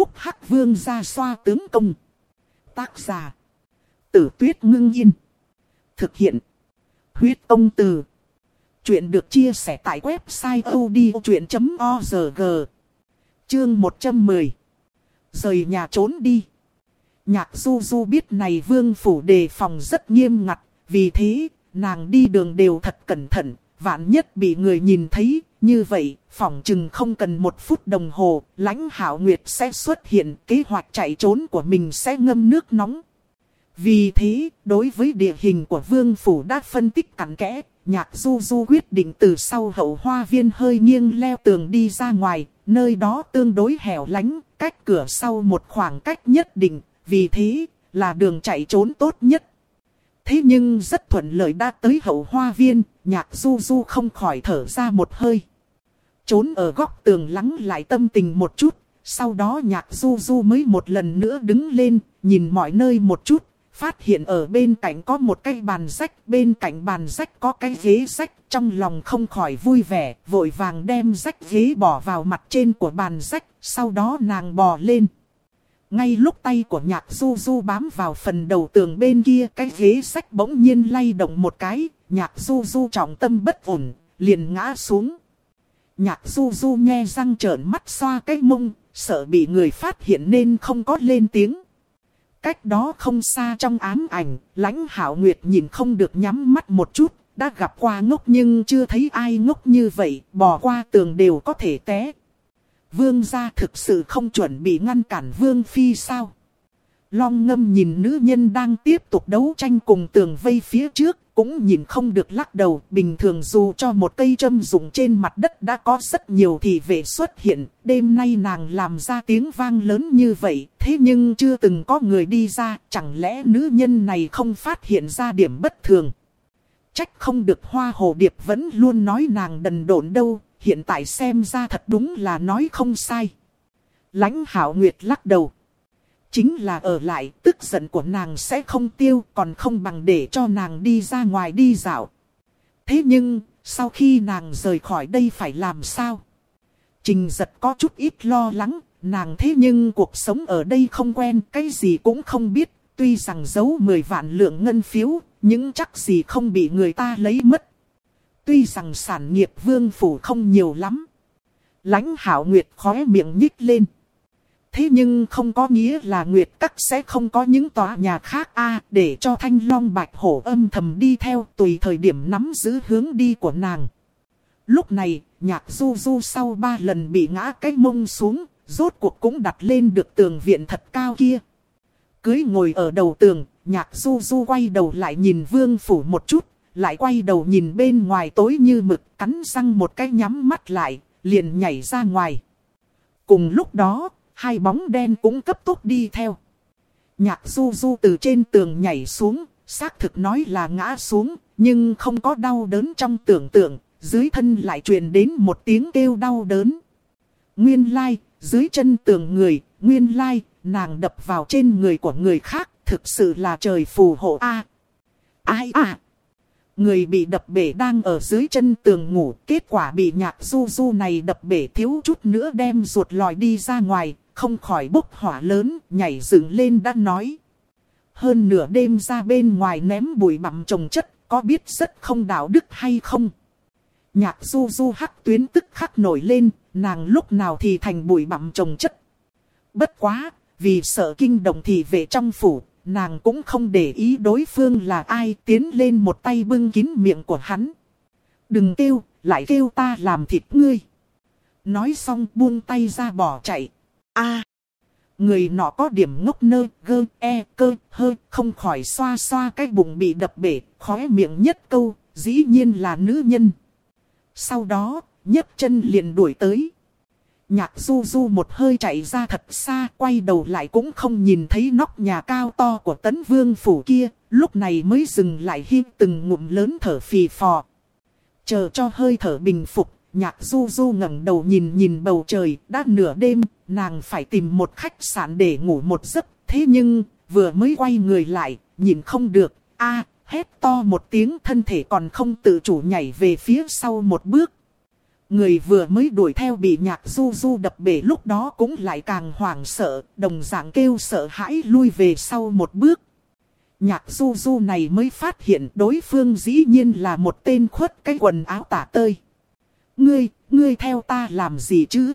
phúc hắc vương ra xoa tướng công. Tác giả. Tử tuyết ngưng yên. Thực hiện. Huyết ông từ. Chuyện được chia sẻ tại website odchuyện.org. Chương 110. Rời nhà trốn đi. Nhạc du du biết này vương phủ đề phòng rất nghiêm ngặt. Vì thế, nàng đi đường đều thật cẩn thận. Vạn nhất bị người nhìn thấy, như vậy, phỏng chừng không cần một phút đồng hồ, lãnh hảo nguyệt sẽ xuất hiện, kế hoạch chạy trốn của mình sẽ ngâm nước nóng. Vì thế, đối với địa hình của vương phủ đã phân tích cặn kẽ, nhạc du du quyết định từ sau hậu hoa viên hơi nghiêng leo tường đi ra ngoài, nơi đó tương đối hẻo lánh, cách cửa sau một khoảng cách nhất định, vì thế, là đường chạy trốn tốt nhất. Thế nhưng rất thuận lợi đã tới hậu hoa viên, nhạc du du không khỏi thở ra một hơi. Trốn ở góc tường lắng lại tâm tình một chút, sau đó nhạc du du mới một lần nữa đứng lên, nhìn mọi nơi một chút, phát hiện ở bên cạnh có một cái bàn rách, bên cạnh bàn rách có cái ghế rách, trong lòng không khỏi vui vẻ, vội vàng đem rách ghế bỏ vào mặt trên của bàn rách, sau đó nàng bò lên. Ngay lúc tay của nhạc du du bám vào phần đầu tường bên kia, cái ghế sách bỗng nhiên lay động một cái, nhạc du du trọng tâm bất ổn, liền ngã xuống. Nhạc du du nghe răng trợn mắt xoa cái mông, sợ bị người phát hiện nên không có lên tiếng. Cách đó không xa trong ám ảnh, lãnh hảo nguyệt nhìn không được nhắm mắt một chút, đã gặp qua ngốc nhưng chưa thấy ai ngốc như vậy, bỏ qua tường đều có thể té. Vương gia thực sự không chuẩn bị ngăn cản Vương Phi sao? Long ngâm nhìn nữ nhân đang tiếp tục đấu tranh cùng tường vây phía trước, cũng nhìn không được lắc đầu. Bình thường dù cho một cây châm dùng trên mặt đất đã có rất nhiều thì về xuất hiện. Đêm nay nàng làm ra tiếng vang lớn như vậy, thế nhưng chưa từng có người đi ra. Chẳng lẽ nữ nhân này không phát hiện ra điểm bất thường? Trách không được hoa hồ điệp vẫn luôn nói nàng đần độn đâu, hiện tại xem ra thật đúng là nói không sai. Lãnh hảo nguyệt lắc đầu. Chính là ở lại, tức giận của nàng sẽ không tiêu, còn không bằng để cho nàng đi ra ngoài đi dạo. Thế nhưng, sau khi nàng rời khỏi đây phải làm sao? Trình giật có chút ít lo lắng, nàng thế nhưng cuộc sống ở đây không quen, cái gì cũng không biết. Tuy rằng giấu 10 vạn lượng ngân phiếu, nhưng chắc gì không bị người ta lấy mất. Tuy rằng sản nghiệp vương phủ không nhiều lắm. lãnh hảo nguyệt khóe miệng nhích lên. Thế nhưng không có nghĩa là Nguyệt Các sẽ không có những tòa nhà khác a để cho Thanh Long Bạch Hổ âm thầm đi theo tùy thời điểm nắm giữ hướng đi của nàng. Lúc này, nhạc du du sau ba lần bị ngã cái mông xuống, rốt cuộc cũng đặt lên được tường viện thật cao kia. Cưới ngồi ở đầu tường, nhạc du du quay đầu lại nhìn vương phủ một chút, lại quay đầu nhìn bên ngoài tối như mực, cắn răng một cái nhắm mắt lại, liền nhảy ra ngoài. Cùng lúc đó, hai bóng đen cũng cấp tốc đi theo. Nhạc du du từ trên tường nhảy xuống, xác thực nói là ngã xuống, nhưng không có đau đớn trong tưởng tượng, dưới thân lại truyền đến một tiếng kêu đau đớn. Nguyên lai, dưới chân tường người, nguyên lai, nàng đập vào trên người của người khác, thực sự là trời phù hộ a. ai à? Người bị đập bể đang ở dưới chân tường ngủ, kết quả bị nhạc du du này đập bể thiếu chút nữa đem ruột lòi đi ra ngoài, không khỏi bốc hỏa lớn, nhảy dựng lên đã nói. Hơn nửa đêm ra bên ngoài ném bụi bặm trồng chất, có biết rất không đạo đức hay không? Nhạc du du hắc tuyến tức khắc nổi lên, nàng lúc nào thì thành bụi bặm trồng chất. Bất quá, vì sợ kinh động thì về trong phủ, nàng cũng không để ý đối phương là ai tiến lên một tay bưng kín miệng của hắn. Đừng kêu, lại kêu ta làm thịt ngươi. Nói xong buông tay ra bỏ chạy a người nọ có điểm ngốc nơ, gơ, e, cơ, hơi, không khỏi xoa xoa cái bụng bị đập bể, khóe miệng nhất câu, dĩ nhiên là nữ nhân. Sau đó, nhấc chân liền đuổi tới. Nhạc du du một hơi chạy ra thật xa, quay đầu lại cũng không nhìn thấy nóc nhà cao to của tấn vương phủ kia, lúc này mới dừng lại hít từng ngụm lớn thở phì phò. Chờ cho hơi thở bình phục, nhạc du du ngẩng đầu nhìn nhìn bầu trời, đã nửa đêm, nàng phải tìm một khách sạn để ngủ một giấc, thế nhưng, vừa mới quay người lại, nhìn không được, a hét to một tiếng thân thể còn không tự chủ nhảy về phía sau một bước. Người vừa mới đuổi theo bị nhạc du du đập bể lúc đó cũng lại càng hoảng sợ, đồng dạng kêu sợ hãi lui về sau một bước. Nhạc du du này mới phát hiện đối phương dĩ nhiên là một tên khuất cái quần áo tả tơi. Ngươi, ngươi theo ta làm gì chứ?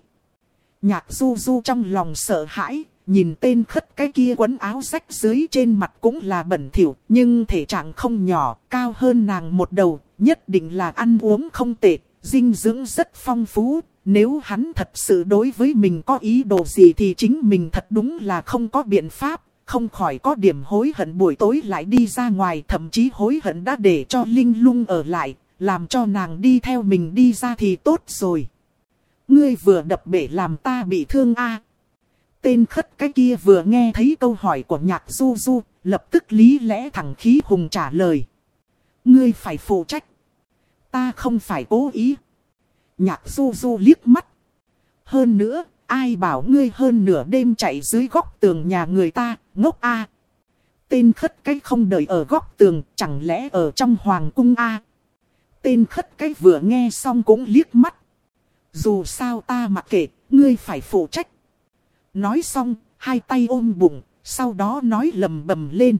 Nhạc du du trong lòng sợ hãi, nhìn tên khất cái kia quấn áo rách dưới trên mặt cũng là bẩn thỉu, nhưng thể trạng không nhỏ, cao hơn nàng một đầu, nhất định là ăn uống không tệ, dinh dưỡng rất phong phú. Nếu hắn thật sự đối với mình có ý đồ gì thì chính mình thật đúng là không có biện pháp, không khỏi có điểm hối hận buổi tối lại đi ra ngoài, thậm chí hối hận đã để cho Linh lung ở lại, làm cho nàng đi theo mình đi ra thì tốt rồi. Ngươi vừa đập bể làm ta bị thương a Tên khất cái kia vừa nghe thấy câu hỏi của nhạc du du, lập tức lý lẽ thẳng khí hùng trả lời. Ngươi phải phụ trách. Ta không phải cố ý. Nhạc du du liếc mắt. Hơn nữa, ai bảo ngươi hơn nửa đêm chạy dưới góc tường nhà người ta, ngốc a Tên khất cái không đợi ở góc tường, chẳng lẽ ở trong hoàng cung a Tên khất cái vừa nghe xong cũng liếc mắt. Dù sao ta mặc kệ, ngươi phải phụ trách. Nói xong, hai tay ôm bụng, sau đó nói lầm bầm lên.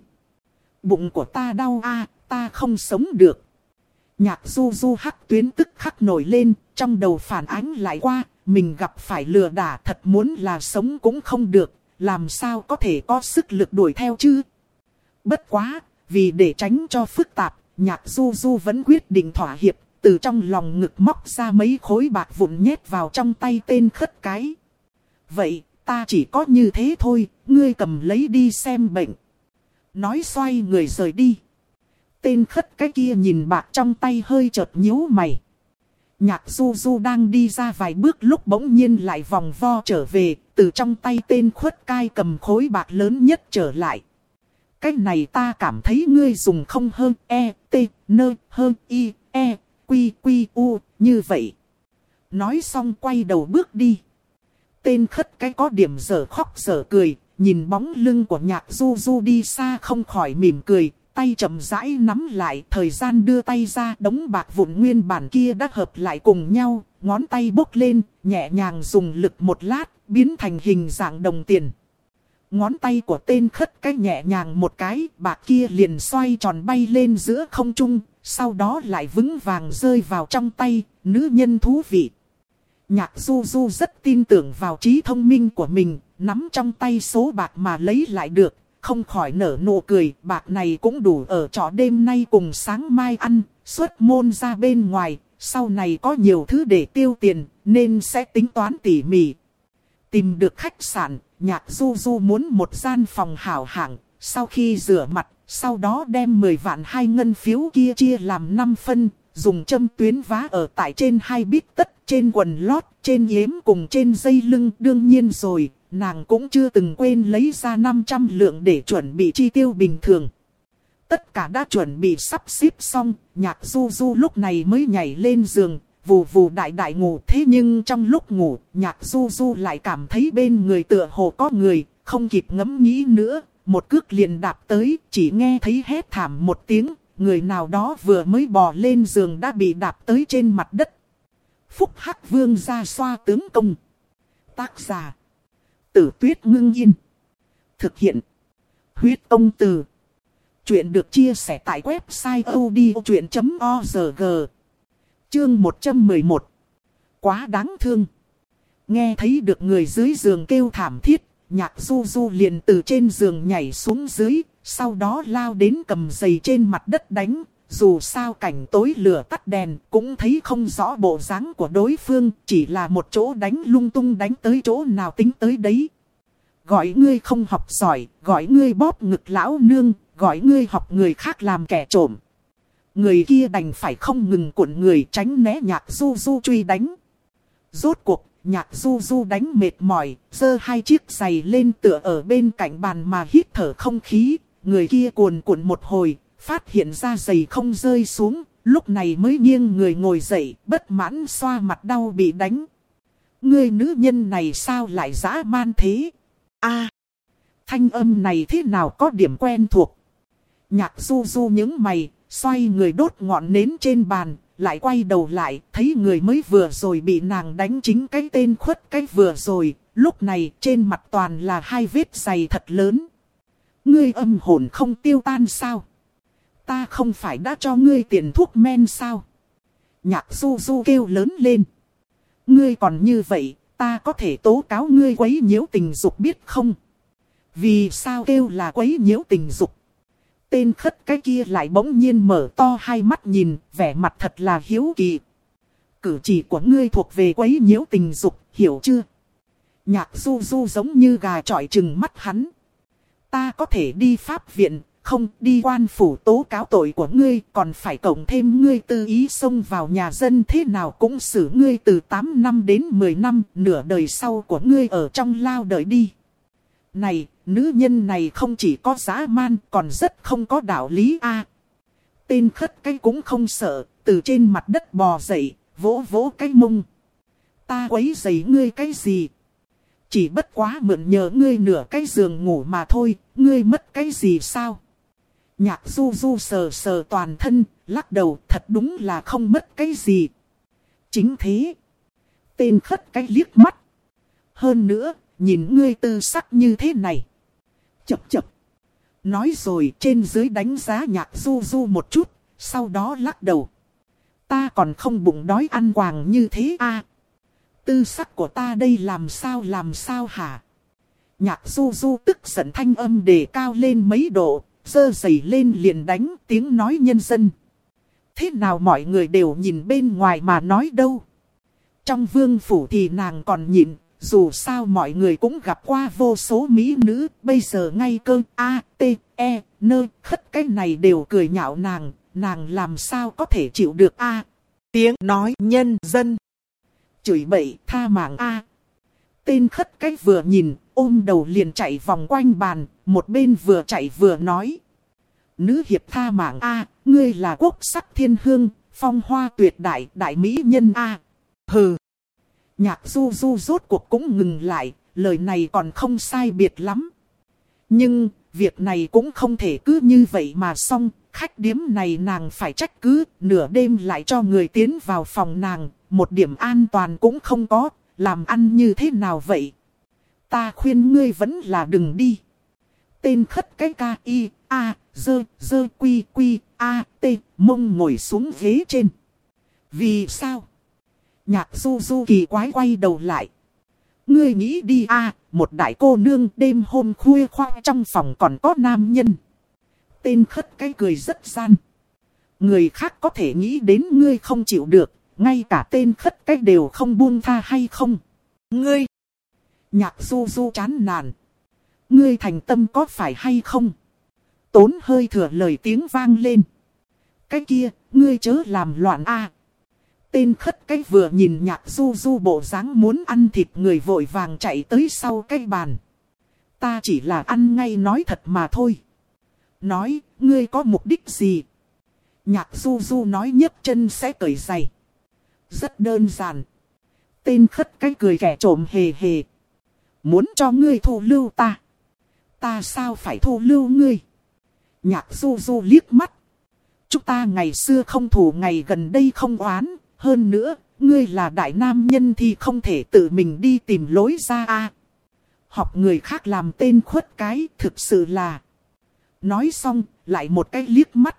Bụng của ta đau a, ta không sống được. Nhạc du du hắc tuyến tức khắc nổi lên, trong đầu phản ánh lại qua, mình gặp phải lừa đả thật muốn là sống cũng không được, làm sao có thể có sức lực đuổi theo chứ. Bất quá, vì để tránh cho phức tạp, nhạc du du vẫn quyết định thỏa hiệp, từ trong lòng ngực móc ra mấy khối bạc vụn nhét vào trong tay tên khất cái. Vậy, ta chỉ có như thế thôi, ngươi cầm lấy đi xem bệnh. Nói xoay người rời đi. Tên khất cái kia nhìn bạc trong tay hơi chợt nhíu mày. Nhạc du du đang đi ra vài bước lúc bỗng nhiên lại vòng vo trở về, từ trong tay tên khuất cai cầm khối bạc lớn nhất trở lại. Cái này ta cảm thấy ngươi dùng không hơn E, T, nơ, hơn I, E, Quy, Quy, U, như vậy. Nói xong quay đầu bước đi. Tên khất cái có điểm giờ khóc giờ cười, nhìn bóng lưng của nhạc du du đi xa không khỏi mỉm cười, tay chậm rãi nắm lại, thời gian đưa tay ra, đống bạc vụn nguyên bản kia đã hợp lại cùng nhau, ngón tay bốc lên, nhẹ nhàng dùng lực một lát, biến thành hình dạng đồng tiền. Ngón tay của tên khất cái nhẹ nhàng một cái, bạc kia liền xoay tròn bay lên giữa không trung, sau đó lại vững vàng rơi vào trong tay, nữ nhân thú vị. Nhạc du du rất tin tưởng vào trí thông minh của mình, nắm trong tay số bạc mà lấy lại được, không khỏi nở nụ cười, bạc này cũng đủ ở trọ đêm nay cùng sáng mai ăn, xuất môn ra bên ngoài, sau này có nhiều thứ để tiêu tiền, nên sẽ tính toán tỉ mỉ. Tìm được khách sạn, nhạc du du muốn một gian phòng hảo hạng, sau khi rửa mặt, sau đó đem 10 vạn hai ngân phiếu kia chia làm 5 phân, dùng châm tuyến vá ở tại trên hai bít tất, trên quần lót, trên yếm cùng trên dây lưng. Đương nhiên rồi, nàng cũng chưa từng quên lấy ra 500 lượng để chuẩn bị chi tiêu bình thường. Tất cả đã chuẩn bị sắp xếp xong, nhạc du du lúc này mới nhảy lên giường, vù vù đại đại ngủ. Thế nhưng trong lúc ngủ, nhạc du du lại cảm thấy bên người tựa hồ có người, không kịp ngẫm nghĩ nữa. Một cước liền đạp tới, chỉ nghe thấy hét thảm một tiếng, người nào đó vừa mới bò lên giường đã bị đạp tới trên mặt đất. Phúc Hắc Vương ra xoa tướng công. Tác giả. Tử tuyết ngưng yên. Thực hiện. Huyết công từ. Chuyện được chia sẻ tại website odchuyện.org. Chương 111. Quá đáng thương. Nghe thấy được người dưới giường kêu thảm thiết, nhạc du du liền từ trên giường nhảy xuống dưới, sau đó lao đến cầm giày trên mặt đất đánh. Dù sao cảnh tối lửa tắt đèn cũng thấy không rõ bộ dáng của đối phương, chỉ là một chỗ đánh lung tung đánh tới chỗ nào tính tới đấy. Gọi ngươi không học giỏi, gọi ngươi bóp ngực lão nương, gọi ngươi học người khác làm kẻ trộm. Người kia đành phải không ngừng cuộn người tránh né nhạc du du truy đánh. Rốt cuộc, nhạc du du đánh mệt mỏi, giơ hai chiếc giày lên tựa ở bên cạnh bàn mà hít thở không khí. Người kia cuồn cuộn một hồi, phát hiện ra giày không rơi xuống, lúc này mới nghiêng người ngồi dậy, bất mãn xoa mặt đau bị đánh. Người nữ nhân này sao lại dã man thế? a thanh âm này thế nào có điểm quen thuộc? Nhạc du du những mày, xoay người đốt ngọn nến trên bàn, lại quay đầu lại, thấy người mới vừa rồi bị nàng đánh chính cái tên khuất cái vừa rồi, lúc này trên mặt toàn là hai vết dày thật lớn. Ngươi âm hồn không tiêu tan sao? Ta không phải đã cho ngươi tiền thuốc men sao? Nhạc du du kêu lớn lên. Ngươi còn như vậy, ta có thể tố cáo ngươi quấy nhiễu tình dục biết không? Vì sao kêu là quấy nhiễu tình dục? Tên khất cái kia lại bỗng nhiên mở to hai mắt nhìn, vẻ mặt thật là hiếu kỳ. Cử chỉ của ngươi thuộc về quấy nhiễu tình dục, hiểu chưa? Nhạc du du giống như gà trọi trừng mắt hắn. Ta có thể đi pháp viện, không đi quan phủ tố cáo tội của ngươi, còn phải cộng thêm ngươi tư ý xông vào nhà dân thế nào cũng xử ngươi từ 8 năm đến 10 năm, nửa đời sau của ngươi ở trong lao đợi đi. Này, nữ nhân này không chỉ có giá man, còn rất không có đạo lý a. tên khất cái cũng không sợ, từ trên mặt đất bò dậy, vỗ vỗ cái mông. Ta quấy giày ngươi cái gì? Chỉ bất quá mượn nhờ ngươi nửa cái giường ngủ mà thôi, ngươi mất cái gì sao? Nhạc du du sờ sờ toàn thân, lắc đầu thật đúng là không mất cái gì. Chính thế. Tên khất cái liếc mắt. Hơn nữa, nhìn ngươi tư sắc như thế này. Chập chập. Nói rồi trên dưới đánh giá nhạc du du một chút, sau đó lắc đầu. Ta còn không bụng đói ăn quàng như thế a Tư sắc của ta đây làm sao làm sao hả? Nhạc du du tức giận thanh âm đề cao lên mấy độ, dơ dày lên liền đánh tiếng nói nhân dân. Thế nào mọi người đều nhìn bên ngoài mà nói đâu? Trong vương phủ thì nàng còn nhịn, dù sao mọi người cũng gặp qua vô số mỹ nữ, bây giờ ngay cơ A, T, E, N, khất cái này đều cười nhạo nàng, nàng làm sao có thể chịu được A. Tiếng nói nhân dân. Chửi bậy tha mạng A. Tên khất cái vừa nhìn, ôm đầu liền chạy vòng quanh bàn, một bên vừa chạy vừa nói. Nữ hiệp tha mạng A, ngươi là quốc sắc thiên hương, phong hoa tuyệt đại, đại mỹ nhân A. Hừ. Nhạc du du rốt cuộc cũng ngừng lại, lời này còn không sai biệt lắm. Nhưng, việc này cũng không thể cứ như vậy mà xong, khách điếm này nàng phải trách cứ, nửa đêm lại cho người tiến vào phòng nàng, một điểm an toàn cũng không có, làm ăn như thế nào vậy? Ta khuyên ngươi vẫn là đừng đi. Tên khất cái ca y, a, dơ, dơ quy quy, a, t, mông ngồi xuống ghế trên. Vì sao? Nhạc du du kỳ quái quay đầu lại. Ngươi nghĩ đi a một đại cô nương đêm hôm khuya khoang trong phòng còn có nam nhân. Tên khất cái cười rất gian. Người khác có thể nghĩ đến ngươi không chịu được, ngay cả tên khất cái đều không buông tha hay không. Ngươi! Nhạc du du chán nản. Ngươi thành tâm có phải hay không? Tốn hơi thừa lời tiếng vang lên. Cái kia, ngươi chớ làm loạn a Tên khất cái vừa nhìn nhạc du du bộ dáng muốn ăn thịt người vội vàng chạy tới sau cái bàn. Ta chỉ là ăn ngay nói thật mà thôi. Nói, ngươi có mục đích gì? Nhạc du du nói nhấc chân sẽ cởi giày. Rất đơn giản. Tên khất cái cười kẻ trộm hề hề. Muốn cho ngươi thu lưu ta. Ta sao phải thu lưu ngươi? Nhạc du du liếc mắt. Chúng ta ngày xưa không thủ ngày gần đây không oán, hơn nữa, ngươi là đại nam nhân thì không thể tự mình đi tìm lối ra a. Học người khác làm tên khuất cái thực sự là. Nói xong, lại một cái liếc mắt.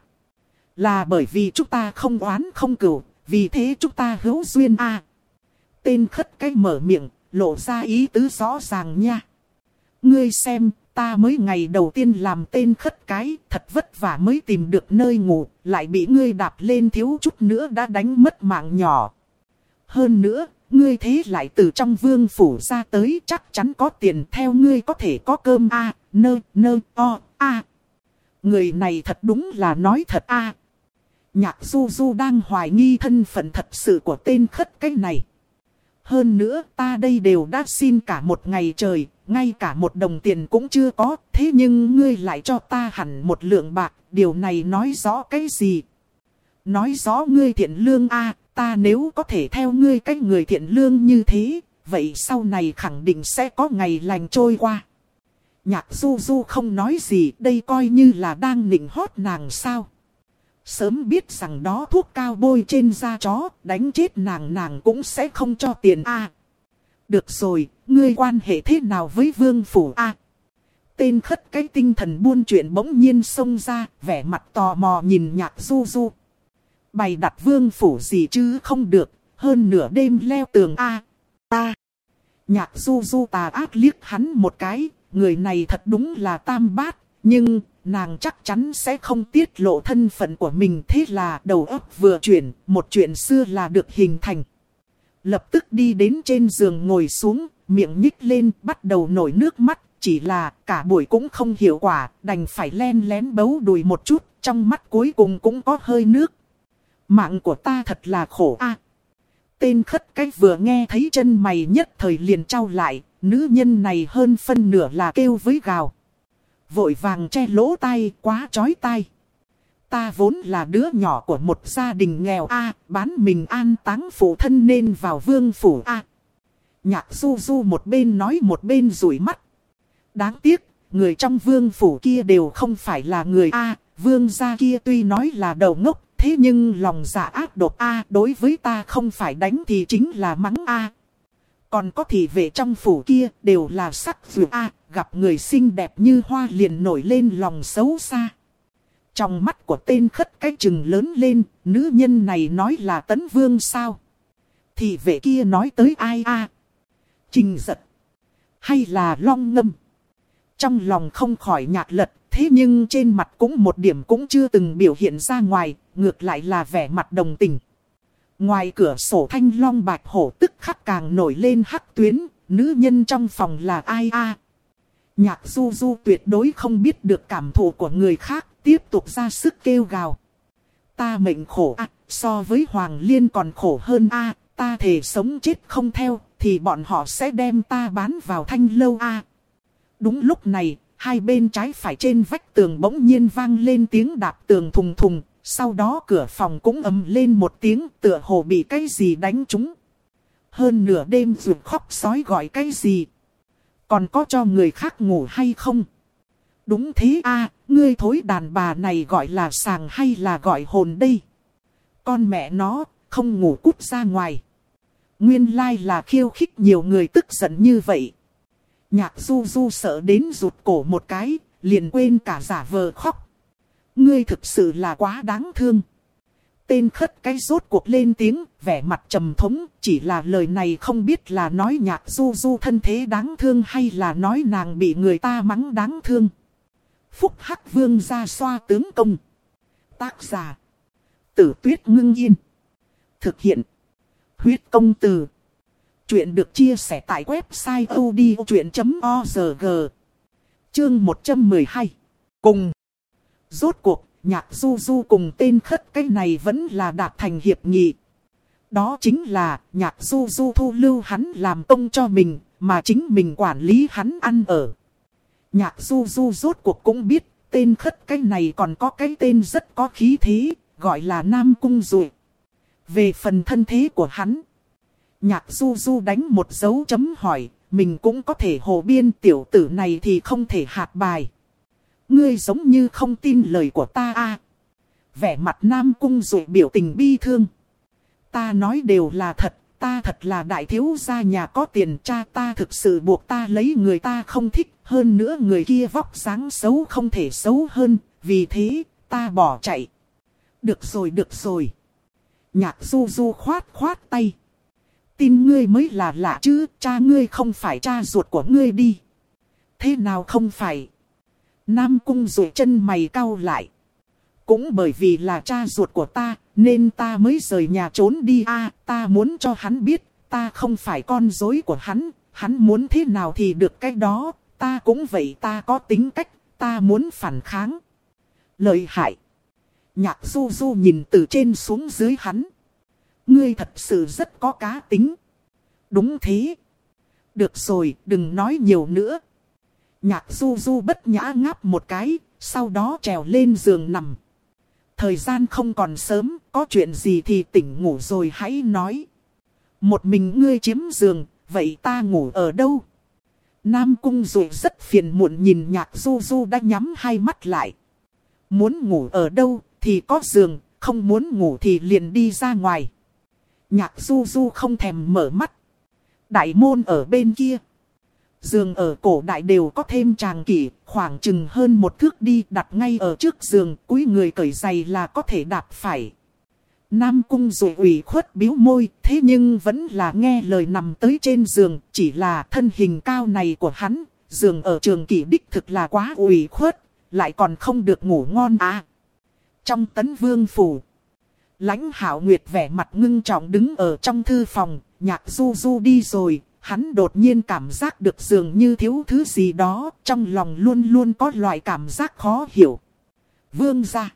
Là bởi vì chúng ta không oán không cửu, vì thế chúng ta hữu duyên a. Tên khất cái mở miệng, lộ ra ý tứ rõ ràng nha. Ngươi xem, ta mới ngày đầu tiên làm tên khất cái, thật vất vả mới tìm được nơi ngủ, lại bị ngươi đạp lên thiếu chút nữa đã đánh mất mạng nhỏ. Hơn nữa, ngươi thế lại từ trong vương phủ ra tới chắc chắn có tiền theo ngươi có thể có cơm a nơ, nơ, o, a. Người này thật đúng là nói thật a Nhạc du du đang hoài nghi thân phận thật sự của tên khất cái này. Hơn nữa ta đây đều đã xin cả một ngày trời, ngay cả một đồng tiền cũng chưa có, thế nhưng ngươi lại cho ta hẳn một lượng bạc, điều này nói rõ cái gì? Nói rõ ngươi thiện lương a ta nếu có thể theo ngươi cách người thiện lương như thế, vậy sau này khẳng định sẽ có ngày lành trôi qua. Nhạc du du không nói gì, đây coi như là đang nịnh hót nàng sao. Sớm biết rằng đó thuốc cao bôi trên da chó, đánh chết nàng nàng cũng sẽ không cho tiền a được rồi, ngươi quan hệ thế nào với vương phủ a? Tên khất cái tinh thần buôn chuyện bỗng nhiên xông ra, vẻ mặt tò mò nhìn nhạc du du. Bày đặt vương phủ gì chứ không được, hơn nửa đêm leo tường A. Ta. Nhạc du du tà ác liếc hắn một cái, người này thật đúng là tam bát, nhưng nàng chắc chắn sẽ không tiết lộ thân phận của mình thế là đầu óc vừa chuyển, một chuyện xưa là được hình thành. Lập tức đi đến trên giường ngồi xuống, miệng nhích lên bắt đầu nổi nước mắt, chỉ là cả buổi cũng không hiệu quả, đành phải len lén bấu đùi một chút, trong mắt cuối cùng cũng có hơi nước. Mạng của ta thật là khổ a. tên khất cách vừa nghe thấy chân mày nhất thời liền trao lại, nữ nhân này hơn phân nửa là kêu với gào. Vội vàng che lỗ tai, quá chói tai. Ta vốn là đứa nhỏ của một gia đình nghèo a bán mình an táng phụ thân nên vào vương phủ a Nhạc du du một bên nói một bên rủi mắt. Đáng tiếc, người trong vương phủ kia đều không phải là người A, vương gia kia tuy nói là đầu ngốc, thế nhưng lòng dạ ác độc A đối với ta không phải đánh thì chính là mắng A. Còn có thị vệ trong phủ kia đều là sắc dược A, gặp người xinh đẹp như hoa liền nổi lên lòng xấu xa. Trong mắt của tên khất cái chừng lớn lên, nữ nhân này nói là tấn vương sao? thì vệ kia nói tới ai a Trình giật. Hay là long ngâm? Trong lòng không khỏi nhạt lật, thế nhưng trên mặt cũng một điểm cũng chưa từng biểu hiện ra ngoài, ngược lại là vẻ mặt đồng tình. Ngoài cửa sổ thanh long bạch hổ tức khắc càng nổi lên hắc tuyến, nữ nhân trong phòng là ai a? Nhạc du du tuyệt đối không biết được cảm thụ của người khác, tiếp tục ra sức kêu gào. Ta mệnh khổ à, so với Hoàng Liên còn khổ hơn a, ta thể sống chết không theo, thì bọn họ sẽ đem ta bán vào thanh lâu a. Đúng lúc này, hai bên trái phải trên vách tường bỗng nhiên vang lên tiếng đạp tường thùng thùng, sau đó cửa phòng cũng ầm lên một tiếng tựa hồ bị cái gì đánh trúng. Hơn nửa đêm ruột khóc sói gọi cái gì. Còn có cho người khác ngủ hay không? Đúng thế a ngươi thối đàn bà này gọi là sàng hay là gọi hồn đây? Con mẹ nó, không ngủ cút ra ngoài. Nguyên lai là khiêu khích nhiều người tức giận như vậy. Nhạc du du sợ đến rụt cổ một cái, liền quên cả giả vờ khóc. Ngươi thực sự là quá đáng thương. Tên khất cái rốt cuộc lên tiếng, vẻ mặt trầm thống, chỉ là lời này không biết là nói nhạc du du thân thế đáng thương hay là nói nàng bị người ta mắng đáng thương. Phúc Hắc Vương ra xoa tướng công. Tác giả. Tử tuyết ngưng yên. Thực hiện. Huyết công từ. Chuyện được chia sẻ tại website odchuyện.org Chương 112 Cùng Rốt cuộc, nhạc du du cùng tên khất cái này vẫn là đạt thành hiệp nghị. Đó chính là nhạc du du thu lưu hắn làm công cho mình, mà chính mình quản lý hắn ăn ở. Nhạc du du rốt cuộc cũng biết, tên khất cái này còn có cái tên rất có khí thế, gọi là Nam Cung Dụ. Về phần thân thế của hắn, Nhạc du du đánh một dấu chấm hỏi, mình cũng có thể hồ biên tiểu tử này thì không thể hạt bài. Ngươi giống như không tin lời của ta a Vẻ mặt nam cung dụ biểu tình bi thương. Ta nói đều là thật, ta thật là đại thiếu gia nhà có tiền cha ta thực sự buộc ta lấy người ta không thích. Hơn nữa người kia vóc dáng xấu không thể xấu hơn, vì thế ta bỏ chạy. Được rồi được rồi. Nhạc du du khoát khoát tay. Tin ngươi mới là lạ chứ, cha ngươi không phải cha ruột của ngươi đi. Thế nào không phải? Nam cung rụi chân mày cau lại. Cũng bởi vì là cha ruột của ta, nên ta mới rời nhà trốn đi a ta muốn cho hắn biết, ta không phải con dối của hắn, hắn muốn thế nào thì được cái đó, ta cũng vậy ta có tính cách, ta muốn phản kháng. Lợi hại. Nhạc du du nhìn từ trên xuống dưới hắn. Ngươi thật sự rất có cá tính. Đúng thế. Được rồi, đừng nói nhiều nữa. Nhạc du du bất nhã ngáp một cái, sau đó trèo lên giường nằm. Thời gian không còn sớm, có chuyện gì thì tỉnh ngủ rồi hãy nói. Một mình ngươi chiếm giường, vậy ta ngủ ở đâu? Nam cung rồi rất phiền muộn nhìn nhạc du du đã nhắm hai mắt lại. Muốn ngủ ở đâu, thì có giường, không muốn ngủ thì liền đi ra ngoài. Nhạc du du không thèm mở mắt. Đại môn ở bên kia. Giường ở cổ đại đều có thêm tràng kỷ, khoảng chừng hơn một thước đi đặt ngay ở trước giường, cúi người cởi giày là có thể đạp phải. Nam cung rồi ủy khuất biếu môi, thế nhưng vẫn là nghe lời nằm tới trên giường, chỉ là thân hình cao này của hắn, giường ở trường kỷ đích thực là quá ủy khuất, lại còn không được ngủ ngon à. Trong tấn vương phủ, lãnh hảo nguyệt vẻ mặt ngưng trọng đứng ở trong thư phòng, nhạc du du đi rồi, hắn đột nhiên cảm giác được dường như thiếu thứ gì đó, trong lòng luôn luôn có loại cảm giác khó hiểu. Vương ra.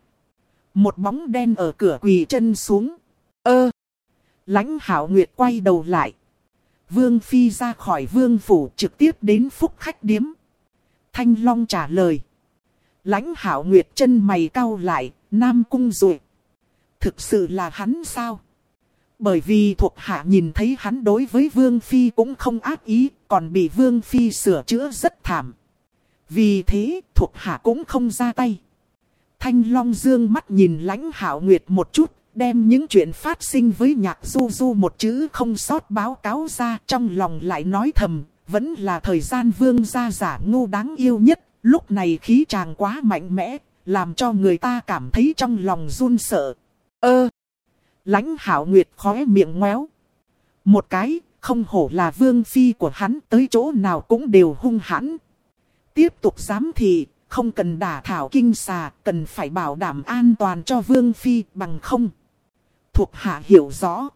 Một bóng đen ở cửa quỳ chân xuống. Ơ. lãnh hảo nguyệt quay đầu lại. Vương Phi ra khỏi vương phủ trực tiếp đến phúc khách điếm. Thanh Long trả lời. Lãnh hảo nguyệt chân mày cau lại, Nam Cung rồi. Thực sự là hắn sao? Bởi vì thuộc hạ nhìn thấy hắn đối với Vương Phi cũng không ác ý, còn bị Vương Phi sửa chữa rất thảm. Vì thế, thuộc hạ cũng không ra tay. Thanh Long dương mắt nhìn lãnh hảo nguyệt một chút, đem những chuyện phát sinh với nhạc du du một chữ không sót báo cáo ra trong lòng lại nói thầm, vẫn là thời gian vương gia giả ngu đáng yêu nhất, lúc này khí chàng quá mạnh mẽ, làm cho người ta cảm thấy trong lòng run sợ. Ơ! Lãnh hảo nguyệt khóe miệng ngoéo. Một cái, không hổ là vương phi của hắn tới chỗ nào cũng đều hung hãn. Tiếp tục dám thì, không cần đả thảo kinh xà, cần phải bảo đảm an toàn cho vương phi bằng không. Thuộc hạ hiểu rõ.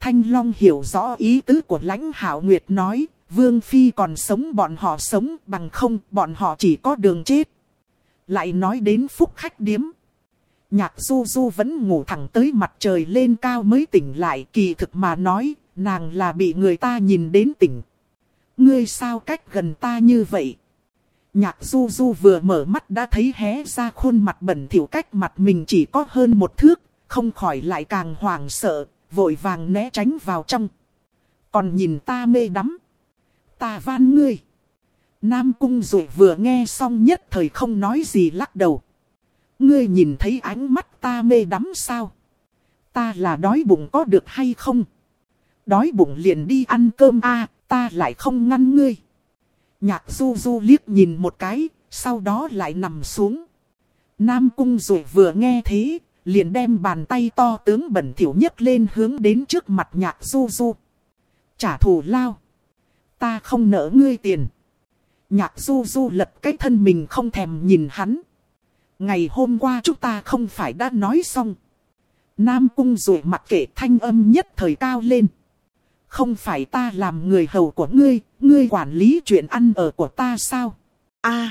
Thanh Long hiểu rõ ý tứ của lãnh hảo nguyệt nói, vương phi còn sống bọn họ sống bằng không bọn họ chỉ có đường chết. Lại nói đến phúc khách điếm. Nhạc du du vẫn ngủ thẳng tới mặt trời lên cao mới tỉnh lại kỳ thực mà nói, nàng là bị người ta nhìn đến tỉnh. Ngươi sao cách gần ta như vậy? Nhạc du du vừa mở mắt đã thấy hé ra khuôn mặt bẩn thỉu cách mặt mình chỉ có hơn một thước, không khỏi lại càng hoảng sợ, vội vàng né tránh vào trong. Còn nhìn ta mê đắm. Ta van ngươi. Nam cung rồi vừa nghe xong nhất thời không nói gì lắc đầu. Ngươi nhìn thấy ánh mắt ta mê đắm sao? Ta là đói bụng có được hay không? Đói bụng liền đi ăn cơm a ta lại không ngăn ngươi. Nhạc du du liếc nhìn một cái, sau đó lại nằm xuống. Nam cung rồi vừa nghe thế, liền đem bàn tay to tướng bẩn thỉu nhất lên hướng đến trước mặt nhạc du du. Trả thù lao. Ta không nỡ ngươi tiền. Nhạc du du lật cái thân mình không thèm nhìn hắn. Ngày hôm qua chúng ta không phải đã nói xong. Nam cung rồi mặt kệ thanh âm nhất thời cao lên. Không phải ta làm người hầu của ngươi, ngươi quản lý chuyện ăn ở của ta sao? a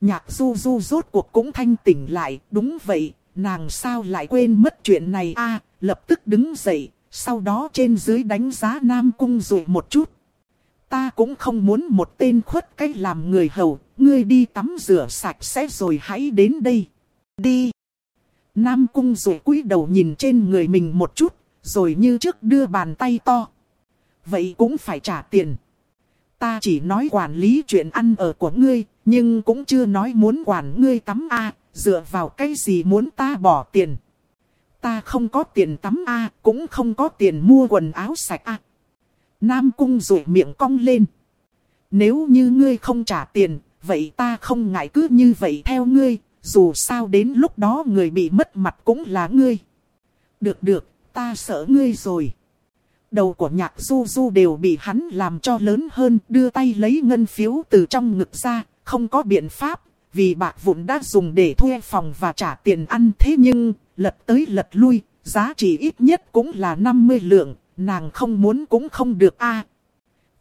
Nhạc du du rốt cuộc cũng thanh tỉnh lại, đúng vậy, nàng sao lại quên mất chuyện này a lập tức đứng dậy, sau đó trên dưới đánh giá Nam Cung rồi một chút. Ta cũng không muốn một tên khuất cách làm người hầu, ngươi đi tắm rửa sạch sẽ rồi hãy đến đây. Đi. Nam Cung rồi cúi đầu nhìn trên người mình một chút, rồi như trước đưa bàn tay to. Vậy cũng phải trả tiền. Ta chỉ nói quản lý chuyện ăn ở của ngươi, nhưng cũng chưa nói muốn quản ngươi tắm a dựa vào cái gì muốn ta bỏ tiền. Ta không có tiền tắm a cũng không có tiền mua quần áo sạch a Nam cung rủi miệng cong lên. Nếu như ngươi không trả tiền, vậy ta không ngại cứ như vậy theo ngươi, dù sao đến lúc đó người bị mất mặt cũng là ngươi. Được được, ta sợ ngươi rồi. Đầu của nhạc du du đều bị hắn làm cho lớn hơn, đưa tay lấy ngân phiếu từ trong ngực ra, không có biện pháp, vì bạc vụn đã dùng để thuê phòng và trả tiền ăn thế nhưng, lật tới lật lui, giá trị ít nhất cũng là 50 lượng, nàng không muốn cũng không được a.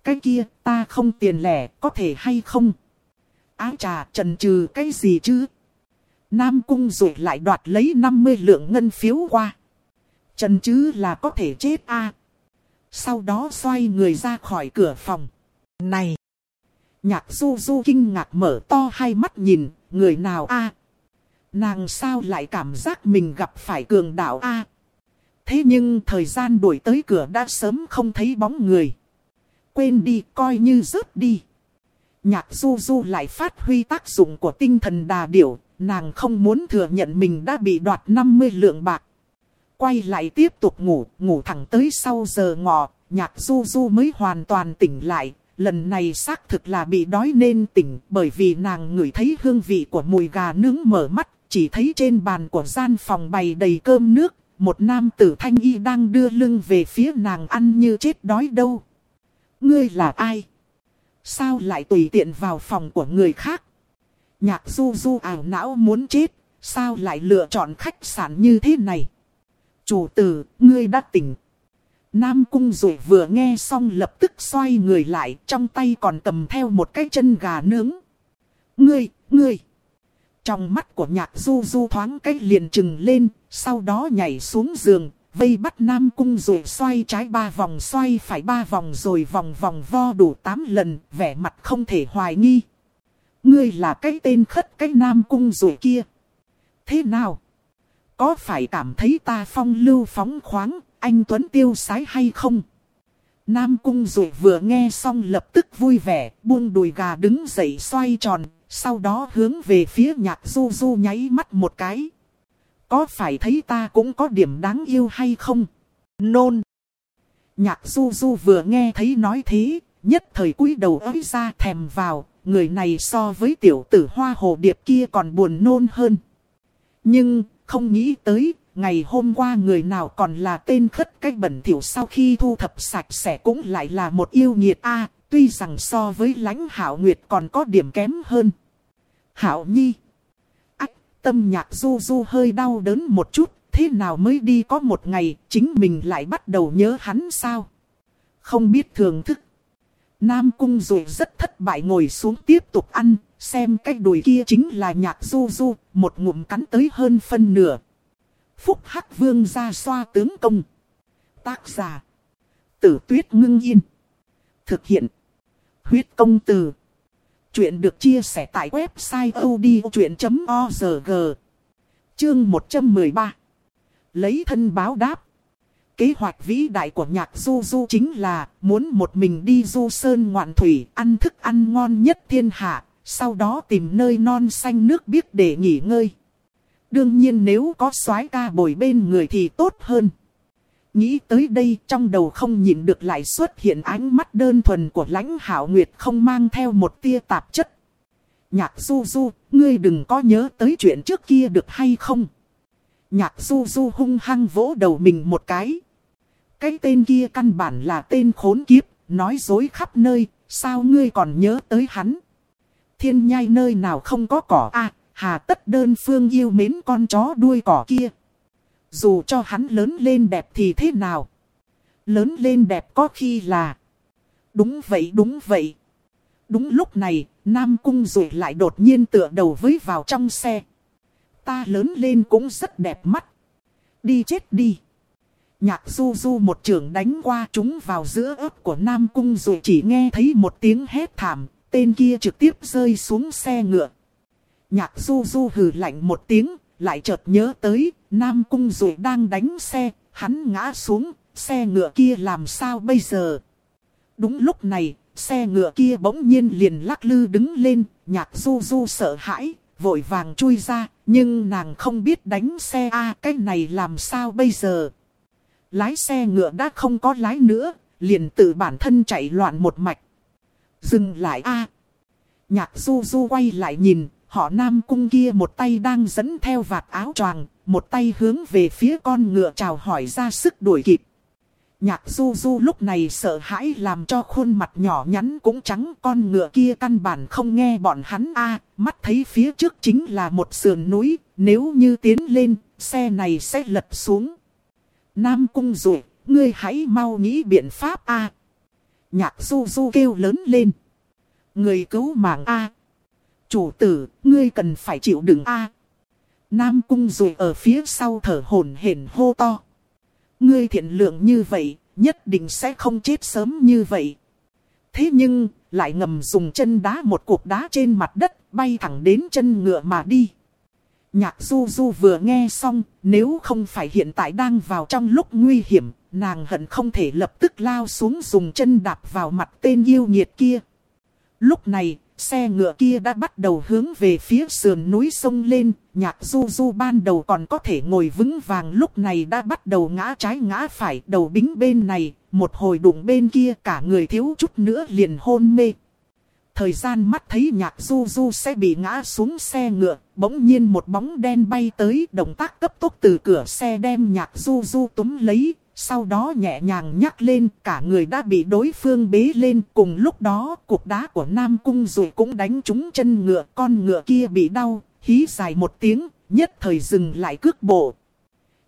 cái kia, ta không tiền lẻ, có thể hay không? Ái trà trần trừ cái gì chứ? Nam cung rồi lại đoạt lấy 50 lượng ngân phiếu qua. Trần chứ là có thể chết a. Sau đó xoay người ra khỏi cửa phòng. Này! Nhạc du du kinh ngạc mở to hai mắt nhìn, người nào a? Nàng sao lại cảm giác mình gặp phải cường đạo a? Thế nhưng thời gian đuổi tới cửa đã sớm không thấy bóng người. Quên đi coi như rớt đi. Nhạc du du lại phát huy tác dụng của tinh thần đà điểu, nàng không muốn thừa nhận mình đã bị đoạt 50 lượng bạc. Quay lại tiếp tục ngủ, ngủ thẳng tới sau giờ ngọ, nhạc du du mới hoàn toàn tỉnh lại. Lần này xác thực là bị đói nên tỉnh bởi vì nàng ngửi thấy hương vị của mùi gà nướng mở mắt, chỉ thấy trên bàn của gian phòng bày đầy cơm nước, một nam tử thanh y đang đưa lưng về phía nàng ăn như chết đói đâu. Ngươi là ai? Sao lại tùy tiện vào phòng của người khác? Nhạc du du ảo não muốn chết, sao lại lựa chọn khách sạn như thế này? Chủ tử, ngươi đã tỉnh. Nam cung rồi vừa nghe xong lập tức xoay người lại, trong tay còn cầm theo một cái chân gà nướng. Ngươi, ngươi. Trong mắt của nhạc du du thoáng cái liền trừng lên, sau đó nhảy xuống giường, vây bắt Nam Cung rồi xoay trái ba vòng xoay phải ba vòng rồi vòng vòng vo đủ tám lần, vẻ mặt không thể hoài nghi. Ngươi là cái tên khất cái Nam Cung rồi kia. Thế nào? Có phải cảm thấy ta phong lưu phóng khoáng, anh Tuấn tiêu sái hay không? Nam Cung rồi vừa nghe xong lập tức vui vẻ, buông đùi gà đứng dậy xoay tròn, sau đó hướng về phía nhạc du du nháy mắt một cái. Có phải thấy ta cũng có điểm đáng yêu hay không? Nôn. Nhạc du du vừa nghe thấy nói thế, nhất thời cúi đầu ới ra thèm vào, người này so với tiểu tử hoa hồ điệp kia còn buồn nôn hơn. Nhưng, không nghĩ tới, ngày hôm qua người nào còn là tên khất cách bẩn thỉu sau khi thu thập sạch sẽ cũng lại là một yêu nghiệt a tuy rằng so với lãnh hảo nguyệt còn có điểm kém hơn. Hảo nhi. Tâm nhạc du du hơi đau đớn một chút, thế nào mới đi có một ngày, chính mình lại bắt đầu nhớ hắn sao? Không biết thưởng thức. Nam cung rồi rất thất bại ngồi xuống tiếp tục ăn, xem cái đùi kia chính là nhạc du du, một ngụm cắn tới hơn phân nửa. Phúc Hắc Vương ra xoa tướng công. Tác giả. Tử tuyết ngưng yên. Thực hiện. Huyết công từ. Chuyện được chia sẻ tại website odchuyện.org. Chương 113. Lấy thân báo đáp. Kế hoạch vĩ đại của nhạc du du chính là muốn một mình đi du sơn ngoạn thủy ăn thức ăn ngon nhất thiên hạ, sau đó tìm nơi non xanh nước biếc để nghỉ ngơi. Đương nhiên nếu có soái ca bồi bên người thì tốt hơn. Nghĩ tới đây trong đầu không nhìn được lại xuất hiện ánh mắt đơn thuần của lãnh hảo nguyệt không mang theo một tia tạp chất. Nhạc du du, ngươi đừng có nhớ tới chuyện trước kia được hay không? Nhạc du du hung hăng vỗ đầu mình một cái. Cái tên kia căn bản là tên khốn kiếp, nói dối khắp nơi, sao ngươi còn nhớ tới hắn? Thiên nhai nơi nào không có cỏ a hà tất đơn phương yêu mến con chó đuôi cỏ kia. Dù cho hắn lớn lên đẹp thì thế nào? Lớn lên đẹp có khi là... Đúng vậy đúng vậy. Đúng lúc này, Nam Cung rồi lại đột nhiên tựa đầu với vào trong xe. Ta lớn lên cũng rất đẹp mắt. Đi chết đi. Nhạc du du một trường đánh qua chúng vào giữa ớt của Nam Cung rồi chỉ nghe thấy một tiếng hét thảm. Tên kia trực tiếp rơi xuống xe ngựa. Nhạc du du hừ lạnh một tiếng, lại chợt nhớ tới, Nam Cung rồi đang đánh xe, hắn ngã xuống, xe ngựa kia làm sao bây giờ? Đúng lúc này, xe ngựa kia bỗng nhiên liền lắc lư đứng lên, nhạc du du sợ hãi, vội vàng chui ra, nhưng nàng không biết đánh xe a cái này làm sao bây giờ? Lái xe ngựa đã không có lái nữa, liền tự bản thân chạy loạn một mạch. Dừng lại a Nhạc du du quay lại nhìn, họ nam cung kia một tay đang dẫn theo vạt áo choàng, một tay hướng về phía con ngựa chào hỏi ra sức đuổi kịp. Nhạc du du lúc này sợ hãi làm cho khuôn mặt nhỏ nhắn cũng trắng con ngựa kia căn bản không nghe bọn hắn a mắt thấy phía trước chính là một sườn núi, nếu như tiến lên, xe này sẽ lật xuống. Nam cung rủi, ngươi hãy mau nghĩ biện pháp a Nhạc du du kêu lớn lên. Người cứu mạng a Chủ tử, ngươi cần phải chịu đựng a. Nam cung rồi ở phía sau thở hổn hển hô to. Ngươi thiện lượng như vậy, nhất định sẽ không chết sớm như vậy. Thế nhưng, lại ngầm dùng chân đá một cục đá trên mặt đất, bay thẳng đến chân ngựa mà đi. Nhạc du du vừa nghe xong, nếu không phải hiện tại đang vào trong lúc nguy hiểm, nàng hận không thể lập tức lao xuống dùng chân đạp vào mặt tên yêu nhiệt kia. Lúc này, xe ngựa kia đã bắt đầu hướng về phía sườn núi sông lên, nhạc du du ban đầu còn có thể ngồi vững vàng lúc này đã bắt đầu ngã trái ngã phải đầu bính bên này, một hồi đụng bên kia cả người thiếu chút nữa liền hôn mê. Thời gian mắt thấy nhạc du du sẽ bị ngã xuống xe ngựa, bỗng nhiên một bóng đen bay tới, động tác cấp tốc từ cửa xe đem nhạc du du túm lấy, sau đó nhẹ nhàng nhắc lên cả người đã bị đối phương bế lên. Cùng lúc đó, cục đá của Nam Cung rồi cũng đánh trúng chân ngựa, con ngựa kia bị đau, hí dài một tiếng, nhất thời dừng lại cước bộ.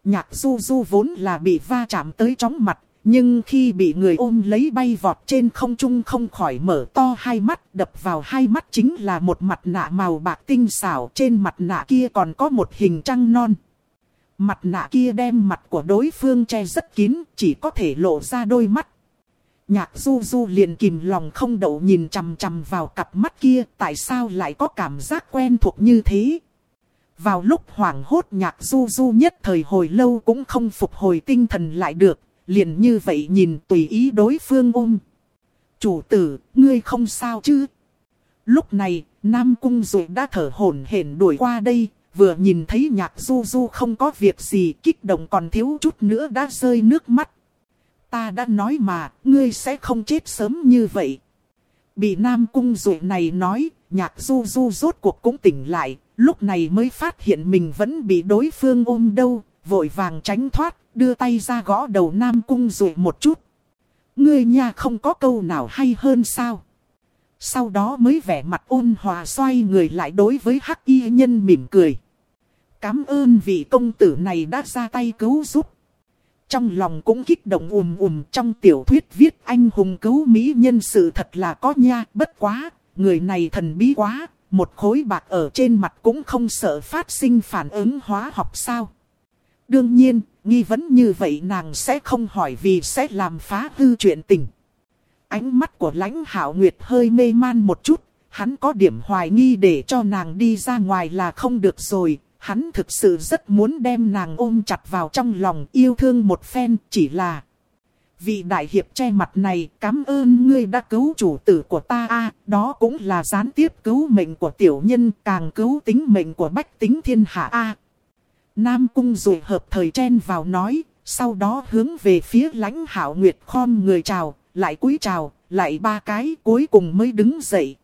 Nhạc du du vốn là bị va chạm tới chóng mặt, nhưng khi bị người ôm lấy bay vọt trên không trung không khỏi mở to hai mắt, đập vào hai mắt chính là một mặt nạ màu bạc tinh xảo, trên mặt nạ kia còn có một hình trăng non. Mặt nạ kia đem mặt của đối phương che rất kín, chỉ có thể lộ ra đôi mắt. Nhạc du du liền kìm lòng không đậu nhìn chằm chằm vào cặp mắt kia, tại sao lại có cảm giác quen thuộc như thế? Vào lúc hoảng hốt nhạc du du nhất thời hồi lâu cũng không phục hồi tinh thần lại được, liền như vậy nhìn tùy ý đối phương ôm. Chủ tử, ngươi không sao chứ? Lúc này, Nam Cung Dụ đã thở hổn hển đuổi qua đây, vừa nhìn thấy nhạc du du không có việc gì kích động còn thiếu chút nữa đã rơi nước mắt. Ta đã nói mà, ngươi sẽ không chết sớm như vậy. Bị Nam Cung Dụ này nói, nhạc du du rốt cuộc cũng tỉnh lại, lúc này mới phát hiện mình vẫn bị đối phương ôm đâu, vội vàng tránh thoát, đưa tay ra gõ đầu Nam Cung Dụ một chút. Ngươi nha không có câu nào hay hơn sao? Sau đó mới vẻ mặt ôn hòa xoay người lại đối với hắc y nhân mỉm cười. Cám ơn vị công tử này đã ra tay cứu giúp. Trong lòng cũng kích động ùm ùm trong tiểu thuyết viết anh hùng cứu Mỹ nhân sự thật là có nha, bất quá, người này thần bí quá, một khối bạc ở trên mặt cũng không sợ phát sinh phản ứng hóa học sao. Đương nhiên, nghi vấn như vậy nàng sẽ không hỏi vì sẽ làm phá hư chuyện tình. Ánh mắt của lãnh hảo nguyệt hơi mê man một chút, hắn có điểm hoài nghi để cho nàng đi ra ngoài là không được rồi, Hắn thực sự rất muốn đem nàng ôm chặt vào trong lòng yêu thương một phen chỉ là... Vị đại hiệp che mặt này cảm ơn ngươi đã cứu chủ tử của ta a đó cũng là gián tiếp cứu mệnh của tiểu nhân càng cứu tính mệnh của bách tính thiên hạ a Nam cung rồi hợp thời chen vào nói, sau đó hướng về phía lãnh hảo nguyệt khom người chào, lại cúi chào, lại ba cái cuối cùng mới đứng dậy.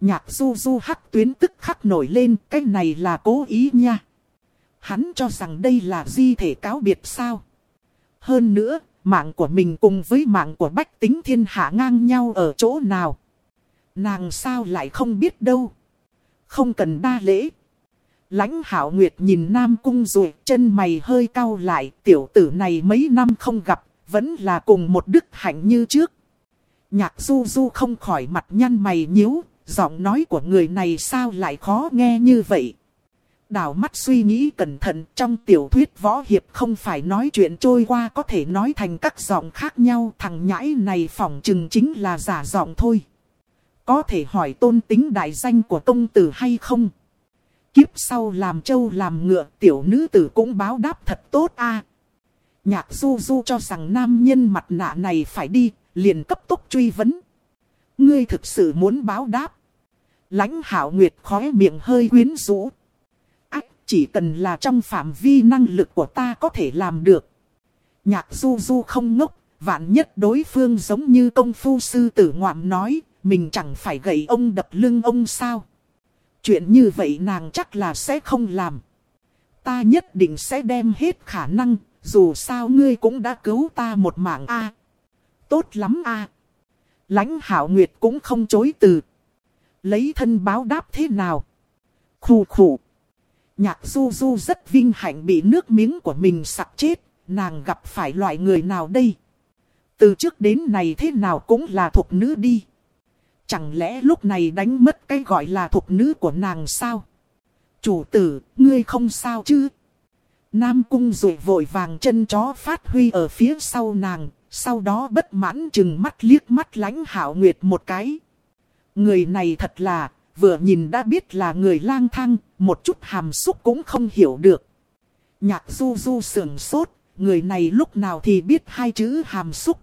Nhạc du du hắc tuyến tức khắc nổi lên, cái này là cố ý nha. Hắn cho rằng đây là di thể cáo biệt sao. Hơn nữa, mạng của mình cùng với mạng của bách tính thiên hạ ngang nhau ở chỗ nào. Nàng sao lại không biết đâu. Không cần đa lễ. Lãnh hảo nguyệt nhìn Nam Cung rồi chân mày hơi cau lại. Tiểu tử này mấy năm không gặp, vẫn là cùng một đức hạnh như trước. Nhạc du du không khỏi mặt nhăn mày nhíu, Giọng nói của người này sao lại khó nghe như vậy? đào mắt suy nghĩ cẩn thận trong tiểu thuyết võ hiệp không phải nói chuyện trôi qua có thể nói thành các giọng khác nhau. Thằng nhãi này phỏng chừng chính là giả giọng thôi. Có thể hỏi tôn tính đại danh của công tử hay không? Kiếp sau làm trâu làm ngựa tiểu nữ tử cũng báo đáp thật tốt a. Nhạc du du cho rằng nam nhân mặt nạ này phải đi, liền cấp tốc truy vấn. Ngươi thực sự muốn báo đáp. Lãnh hảo nguyệt khóe miệng hơi quyến rũ. Ách, chỉ cần là trong phạm vi năng lực của ta có thể làm được. Nhạc du du không ngốc, vạn nhất đối phương giống như công phu sư tử ngoạm nói, mình chẳng phải gậy ông đập lưng ông sao. Chuyện như vậy nàng chắc là sẽ không làm. Ta nhất định sẽ đem hết khả năng, dù sao ngươi cũng đã cứu ta một mạng a Tốt lắm a Lãnh hảo nguyệt cũng không chối từ. Lấy thân báo đáp thế nào? Khủ khủ. Nhạc du du rất vinh hạnh bị nước miếng của mình sặc chết. Nàng gặp phải loại người nào đây? Từ trước đến này thế nào cũng là thuộc nữ đi. Chẳng lẽ lúc này đánh mất cái gọi là thuộc nữ của nàng sao? Chủ tử, ngươi không sao chứ? Nam cung rụi vội vàng chân chó phát huy ở phía sau nàng, sau đó bất mãn chừng mắt liếc mắt lánh hảo nguyệt một cái. Người này thật là, vừa nhìn đã biết là người lang thang, một chút hàm xúc cũng không hiểu được. Nhạc du du sườn sốt, người này lúc nào thì biết hai chữ hàm xúc.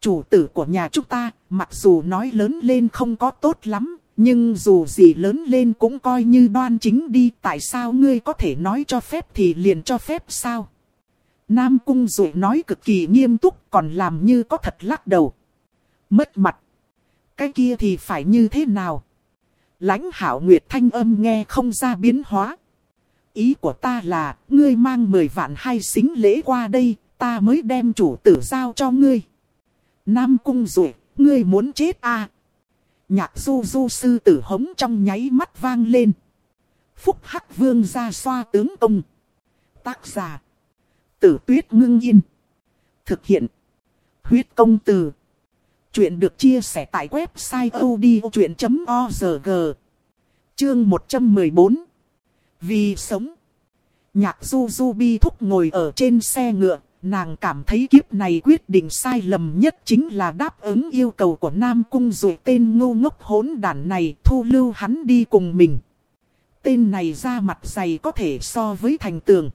Chủ tử của nhà chúng ta, mặc dù nói lớn lên không có tốt lắm, Nhưng dù gì lớn lên cũng coi như đoan chính đi, tại sao ngươi có thể nói cho phép thì liền cho phép sao? Nam Cung Dụ nói cực kỳ nghiêm túc còn làm như có thật lắc đầu. Mất mặt. Cái kia thì phải như thế nào? lãnh hảo nguyệt thanh âm nghe không ra biến hóa. Ý của ta là, ngươi mang 10 vạn hai xính lễ qua đây, ta mới đem chủ tử giao cho ngươi. Nam cung rủi, ngươi muốn chết à? Nhạc du du sư tử hống trong nháy mắt vang lên. Phúc Hắc Vương ra xoa tướng công. Tác giả. Tử tuyết ngưng yên. Thực hiện. Huyết công từ. Chuyện được chia sẻ tại website odchuyện.org. Chương 114. Vì sống. Nhạc du du bi thúc ngồi ở trên xe ngựa. Nàng cảm thấy kiếp này quyết định sai lầm nhất chính là đáp ứng yêu cầu của Nam Cung rồi tên ngu ngốc hỗn đản này thu lưu hắn đi cùng mình. Tên này ra mặt dày có thể so với thành tường.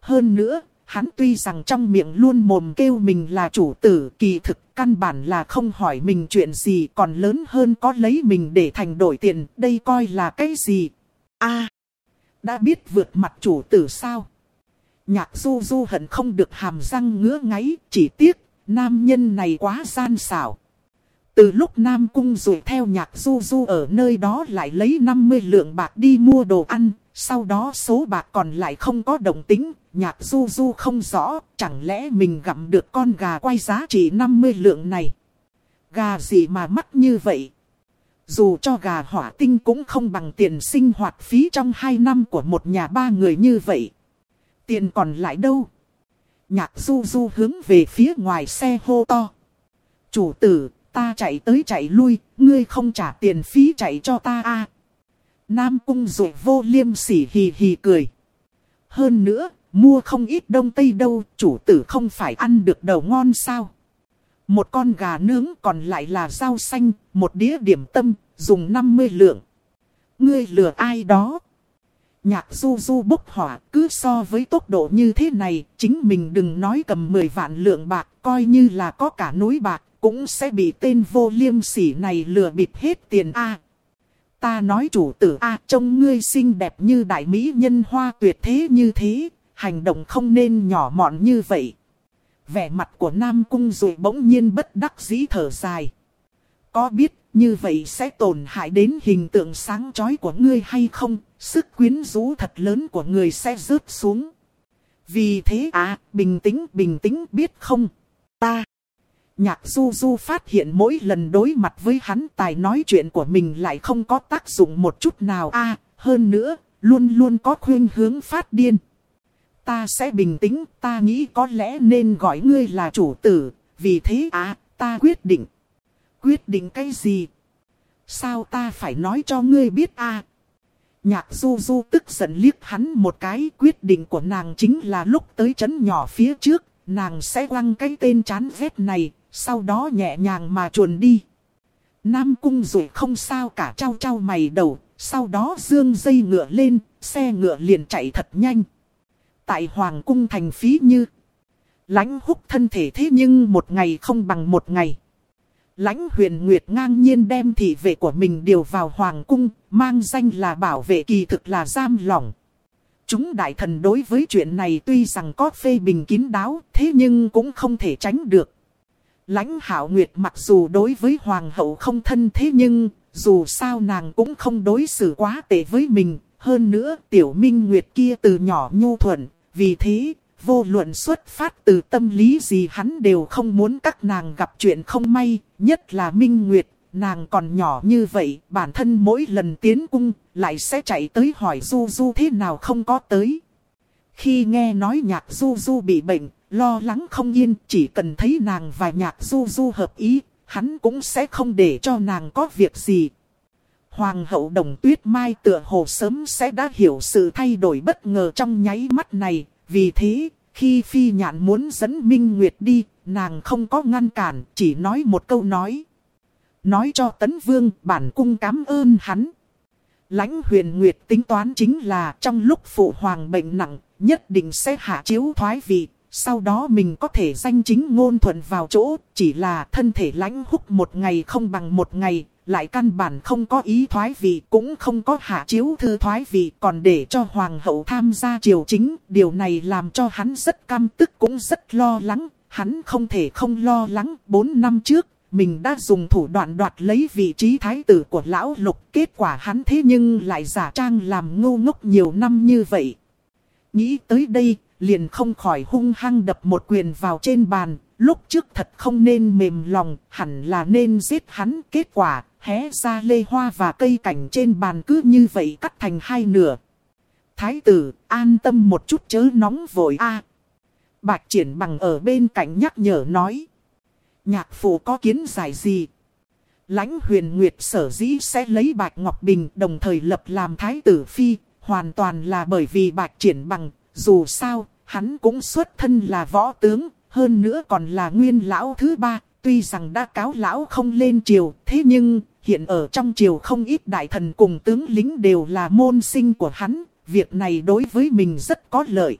Hơn nữa, hắn tuy rằng trong miệng luôn mồm kêu mình là chủ tử kỳ thực căn bản là không hỏi mình chuyện gì còn lớn hơn có lấy mình để thành đổi tiền, đây coi là cái gì? a đã biết vượt mặt chủ tử sao? Nhạc du du hận không được hàm răng ngứa ngáy, chỉ tiếc, nam nhân này quá gian xảo. Từ lúc Nam Cung rồi theo nhạc du du ở nơi đó lại lấy 50 lượng bạc đi mua đồ ăn, sau đó số bạc còn lại không có đồng tính, nhạc du du không rõ, chẳng lẽ mình gặm được con gà quay giá trị 50 lượng này. Gà gì mà mắc như vậy? Dù cho gà hỏa tinh cũng không bằng tiền sinh hoạt phí trong 2 năm của một nhà ba người như vậy. Tiền còn lại đâu? Nhạc du du hướng về phía ngoài xe hô to. Chủ tử, ta chạy tới chạy lui, ngươi không trả tiền phí chạy cho ta a à? Nam cung dụ vô liêm sỉ hì hì cười. Hơn nữa, mua không ít đông tây đâu, chủ tử không phải ăn được đầu ngon sao. Một con gà nướng còn lại là rau xanh, một đĩa điểm tâm, dùng 50 lượng. Ngươi lừa ai đó? Nhạc du du bốc hỏa, cứ so với tốc độ như thế này, chính mình đừng nói cầm 10 vạn lượng bạc, coi như là có cả núi bạc, cũng sẽ bị tên vô liêm sỉ này lừa bịp hết tiền A. Ta nói chủ tử A trông ngươi xinh đẹp như đại mỹ nhân hoa tuyệt thế như thế, hành động không nên nhỏ mọn như vậy. Vẻ mặt của Nam Cung rồi bỗng nhiên bất đắc dĩ thở dài. Có biết như vậy sẽ tổn hại đến hình tượng sáng chói của ngươi hay không? Sức quyến rũ thật lớn của người sẽ rớt xuống. Vì thế à, bình tĩnh, bình tĩnh biết không? Ta. Nhạc du du phát hiện mỗi lần đối mặt với hắn tài nói chuyện của mình lại không có tác dụng một chút nào a à, hơn nữa, luôn luôn có khuyên hướng phát điên. Ta sẽ bình tĩnh, ta nghĩ có lẽ nên gọi ngươi là chủ tử, vì thế à, ta quyết định. Quyết định cái gì? Sao ta phải nói cho ngươi biết a Nhạc du du tức giận liếc hắn một cái quyết định của nàng chính là lúc tới chấn nhỏ phía trước, nàng sẽ quăng cái tên chán ghét này, sau đó nhẹ nhàng mà chuồn đi. Nam cung rồi không sao cả trao trao mày đầu, sau đó dương dây ngựa lên, xe ngựa liền chạy thật nhanh. Tại Hoàng cung thành phí như, lãnh húc thân thể thế nhưng một ngày không bằng một ngày. Lãnh huyền Nguyệt ngang nhiên đem thị vệ của mình điều vào Hoàng cung, mang danh là bảo vệ kỳ thực là giam lỏng. Chúng đại thần đối với chuyện này tuy rằng có phê bình kín đáo, thế nhưng cũng không thể tránh được. Lãnh hảo nguyệt mặc dù đối với hoàng hậu không thân thế nhưng, dù sao nàng cũng không đối xử quá tệ với mình. Hơn nữa tiểu minh nguyệt kia từ nhỏ nhu thuận, vì thế, vô luận xuất phát từ tâm lý gì hắn đều không muốn các nàng gặp chuyện không may, nhất là minh nguyệt. Nàng còn nhỏ như vậy, bản thân mỗi lần tiến cung, lại sẽ chạy tới hỏi Du Du thế nào không có tới. Khi nghe nói nhạc Du Du bị bệnh, lo lắng không yên, chỉ cần thấy nàng và nhạc du du hợp ý, hắn cũng sẽ không để cho nàng có việc gì. Hoàng hậu đồng tuyết mai tựa hồ sớm sẽ đã hiểu sự thay đổi bất ngờ trong nháy mắt này, vì thế, khi phi nhạn muốn dẫn Minh Nguyệt đi, nàng không có ngăn cản, chỉ nói một câu nói. Nói cho tấn vương bản cung cảm ơn hắn. Lãnh huyền Nguyệt tính toán chính là trong lúc phụ hoàng bệnh nặng, nhất định sẽ hạ chiếu thoái vị, sau đó mình có thể danh chính ngôn thuận vào chỗ, chỉ là thân thể lãnh húc một ngày không bằng một ngày, lại căn bản không có ý thoái vị, cũng không có hạ chiếu thư thoái vị, còn để cho hoàng hậu tham gia triều chính, điều này làm cho hắn rất căm tức cũng rất lo lắng, hắn không thể không lo lắng, 4 năm trước, mình đã dùng thủ đoạn đoạt lấy vị trí thái tử của lão lục, kết quả hắn thế nhưng lại giả trang làm ngu ngốc nhiều năm như vậy. Nghĩ tới đây, liền không khỏi hung hăng đập một quyền vào trên bàn, lúc trước thật không nên mềm lòng, hẳn là nên giết hắn, kết quả, hé ra lê hoa và cây cảnh trên bàn cứ như vậy cắt thành hai nửa. Thái tử, an tâm một chút chớ nóng vội a. Bạch triển bằng ở bên cạnh nhắc nhở nói. Nhạc phụ có kiến giải gì? Lãnh huyền nguyệt sở dĩ sẽ lấy Bạch Ngọc Bình đồng thời lập làm thái tử phi, hoàn toàn là bởi vì Bạch triển bằng, dù sao, hắn cũng xuất thân là võ tướng, hơn nữa còn là nguyên lão thứ ba, tuy rằng đã cáo lão không lên triều, thế nhưng, hiện ở trong triều không ít đại thần cùng tướng lính đều là môn sinh của hắn, việc này đối với mình rất có lợi.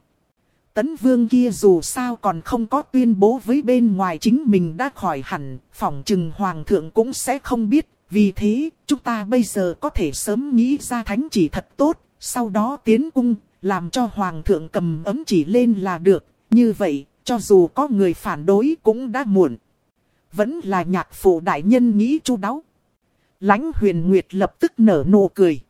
Tấn vương kia dù sao còn không có tuyên bố với bên ngoài chính mình đã khỏi hẳn, phỏng chừng hoàng thượng cũng sẽ không biết. Vì thế, chúng ta bây giờ có thể sớm nghĩ ra thánh chỉ thật tốt, sau đó tiến cung, làm cho hoàng thượng cầm ấm chỉ lên là được. Như vậy, cho dù có người phản đối cũng đã muộn. Vẫn là nhạc phụ đại nhân nghĩ chu đáo. Lãnh huyền nguyệt lập tức nở nụ cười.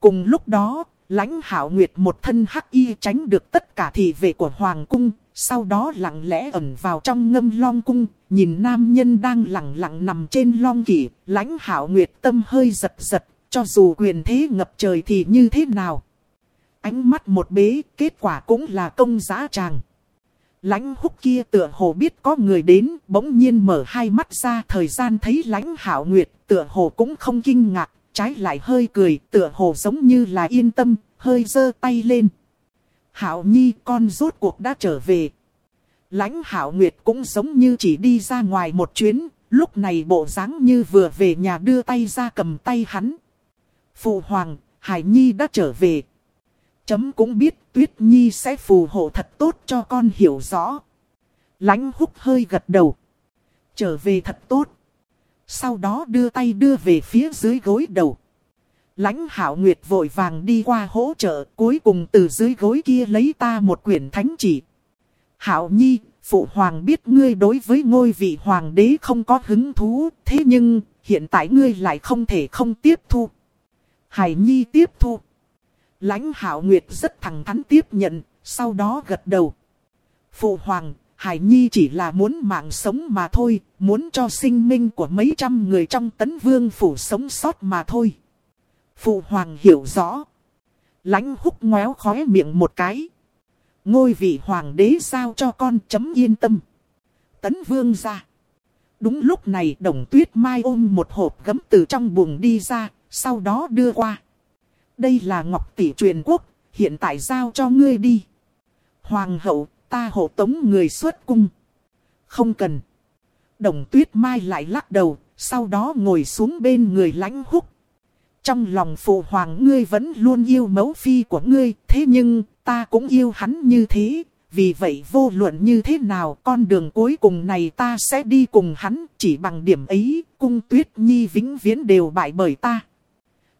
Cùng lúc đó, lãnh hảo nguyệt một thân hắc y tránh được tất cả thị vệ của hoàng cung. Sau đó lặng lẽ ẩn vào trong ngâm long cung, nhìn nam nhân đang lặng lặng nằm trên long kỷ, lãnh hảo nguyệt tâm hơi giật giật, cho dù quyền thế ngập trời thì như thế nào. Ánh mắt một bế, kết quả cũng là công giá tràng. Lãnh húc kia tựa hồ biết có người đến, bỗng nhiên mở hai mắt ra thời gian thấy lãnh hảo nguyệt, tựa hồ cũng không kinh ngạc, trái lại hơi cười, tựa hồ giống như là yên tâm, hơi giơ tay lên. Hảo nhi con rốt cuộc đã trở về. Lãnh hảo nguyệt cũng giống như chỉ đi ra ngoài một chuyến, lúc này bộ dáng như vừa về nhà đưa tay ra cầm tay hắn. Phụ hoàng, Hải Nhi đã trở về. Chấm cũng biết Tuyết Nhi sẽ phù hộ thật tốt cho con hiểu rõ. Lánh húc hơi gật đầu. Trở về thật tốt. Sau đó đưa tay đưa về phía dưới gối đầu. Lãnh hảo nguyệt vội vàng đi qua hỗ trợ, cuối cùng từ dưới gối kia lấy ta một quyển thánh chỉ. Hảo nhi, phụ hoàng biết ngươi đối với ngôi vị hoàng đế không có hứng thú, thế nhưng, hiện tại ngươi lại không thể không tiếp thu. Hải nhi tiếp thu. Lãnh hạo nguyệt rất thẳng thắn tiếp nhận, sau đó gật đầu. Phụ hoàng, Hải Nhi chỉ là muốn mạng sống mà thôi, muốn cho sinh minh của mấy trăm người trong tấn vương phủ sống sót mà thôi. Phụ hoàng hiểu rõ. Lãnh húc ngoéo khóe miệng một cái. Ngôi vị hoàng đế sao cho con chấm yên tâm. Tấn vương ra. Đúng lúc này đồng tuyết mai ôm một hộp gấm từ trong buồng đi ra, sau đó đưa qua. Đây là ngọc tỷ truyền quốc, hiện tại giao cho ngươi đi. Hoàng hậu, ta hộ tống người xuất cung. Không cần. Đồng tuyết mai lại lắc đầu, sau đó ngồi xuống bên người lãnh húc. Trong lòng phụ hoàng ngươi vẫn luôn yêu mẫu phi của ngươi, thế nhưng ta cũng yêu hắn như thế. Vì vậy vô luận như thế nào con đường cuối cùng này ta sẽ đi cùng hắn, chỉ bằng điểm ấy, cung tuyết nhi vĩnh viễn đều bại bởi ta.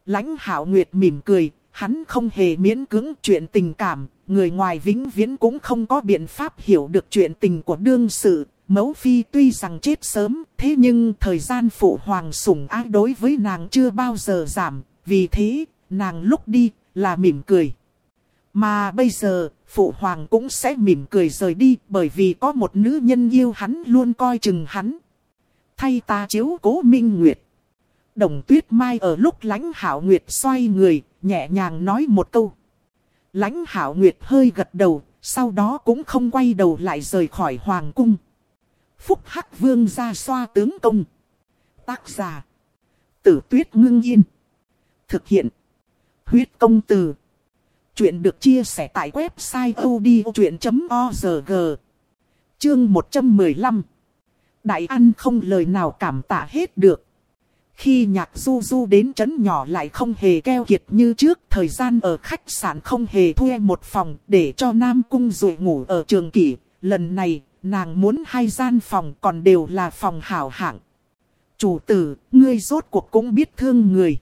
Lãnh hảo nguyệt mỉm cười, hắn không hề miễn cưỡng chuyện tình cảm, người ngoài vĩnh viễn cũng không có biện pháp hiểu được chuyện tình của đương sự. Mẫu phi tuy rằng chết sớm, thế nhưng thời gian phụ hoàng sủng ái đối với nàng chưa bao giờ giảm, vì thế, nàng lúc đi, là mỉm cười. Mà bây giờ, phụ hoàng cũng sẽ mỉm cười rời đi bởi vì có một nữ nhân yêu hắn luôn coi chừng hắn. Thay ta chiếu cố minh nguyệt. Đồng tuyết mai ở lúc lãnh hảo nguyệt xoay người, nhẹ nhàng nói một câu. Lãnh hảo nguyệt hơi gật đầu, sau đó cũng không quay đầu lại rời khỏi hoàng cung. Phúc Hắc Vương ra xoa tướng công. Tác giả. Tử tuyết ngưng yên. Thực hiện. Huyết công từ. Chuyện được chia sẻ tại website odchuyện.org. Chương 115. Đại ăn không lời nào cảm tạ hết được. Khi nhạc du du đến trấn nhỏ lại không hề keo kiệt như trước, thời gian ở khách sạn không hề thuê một phòng để cho Nam Cung dụ ngủ ở trường kỷ. Lần này, nàng muốn hai gian phòng còn đều là phòng hảo hạng. Chủ tử, ngươi rốt cuộc cũng biết thương người.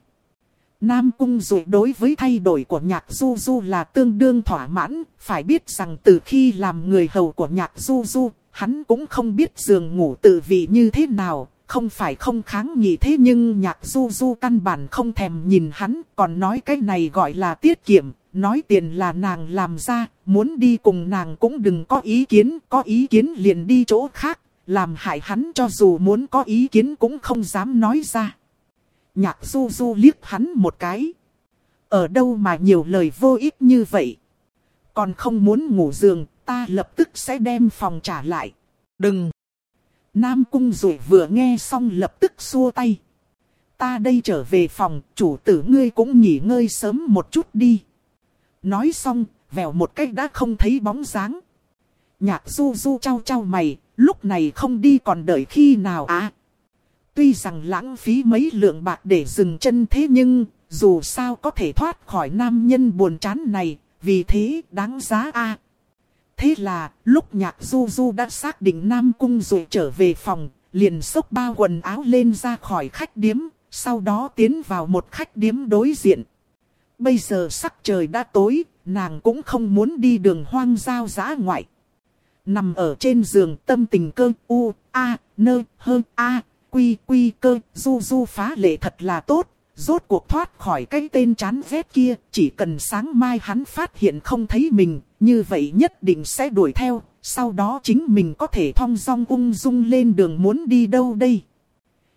Nam Cung Dụ đối với thay đổi của nhạc du du là tương đương thỏa mãn, phải biết rằng từ khi làm người hầu của nhạc du du, hắn cũng không biết giường ngủ tự vị như thế nào, không phải không kháng nghị thế nhưng nhạc du du căn bản không thèm nhìn hắn, còn nói cái này gọi là tiết kiệm, nói tiền là nàng làm ra, muốn đi cùng nàng cũng đừng có ý kiến, có ý kiến liền đi chỗ khác, làm hại hắn cho dù muốn có ý kiến cũng không dám nói ra. Nhạc du du liếc hắn một cái. Ở đâu mà nhiều lời vô ích như vậy? Còn không muốn ngủ giường, ta lập tức sẽ đem phòng trả lại. Đừng! Nam cung Dụ vừa nghe xong lập tức xua tay. Ta đây trở về phòng, chủ tử ngươi cũng nghỉ ngơi sớm một chút đi. Nói xong, vèo một cách đã không thấy bóng dáng. Nhạc du du trao trao mày, lúc này không đi còn đợi khi nào à? Tuy rằng lãng phí mấy lượng bạc để dừng chân thế nhưng, dù sao có thể thoát khỏi nam nhân buồn chán này, vì thế đáng giá a Thế là, lúc nhạc du du đã xác định Nam Cung rồi trở về phòng, liền xốc bao quần áo lên ra khỏi khách điếm, sau đó tiến vào một khách điếm đối diện. Bây giờ sắc trời đã tối, nàng cũng không muốn đi đường hoang giao giã ngoại. Nằm ở trên giường tâm tình cơ u, a, nơ, hơ, a, quy, quy cơ, du du phá lệ thật là tốt. Rốt cuộc thoát khỏi cái tên chán ghét kia, chỉ cần sáng mai hắn phát hiện không thấy mình, như vậy nhất định sẽ đuổi theo, sau đó chính mình có thể thong dong ung dung lên đường muốn đi đâu đây.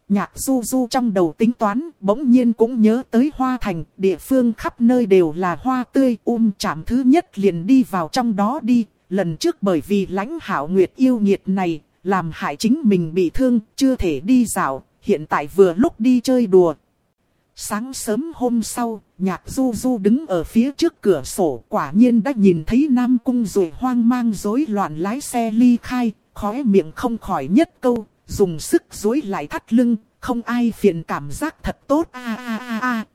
Nhạc du du trong đầu tính toán, bỗng nhiên cũng nhớ tới hoa thành, địa phương khắp nơi đều là hoa tươi, um chạm thứ nhất liền đi vào trong đó đi. Lần trước bởi vì lãnh hảo nguyệt yêu nghiệt này, làm hại chính mình bị thương, chưa thể đi dạo, hiện tại vừa lúc đi chơi đùa. Sáng sớm hôm sau, nhạc du du đứng ở phía trước cửa sổ quả nhiên đã nhìn thấy Nam Cung rồi hoang mang rối loạn lái xe ly khai, khóe miệng không khỏi nhất câu, dùng sức dối lại thắt lưng, không ai phiền cảm giác thật tốt a a a a.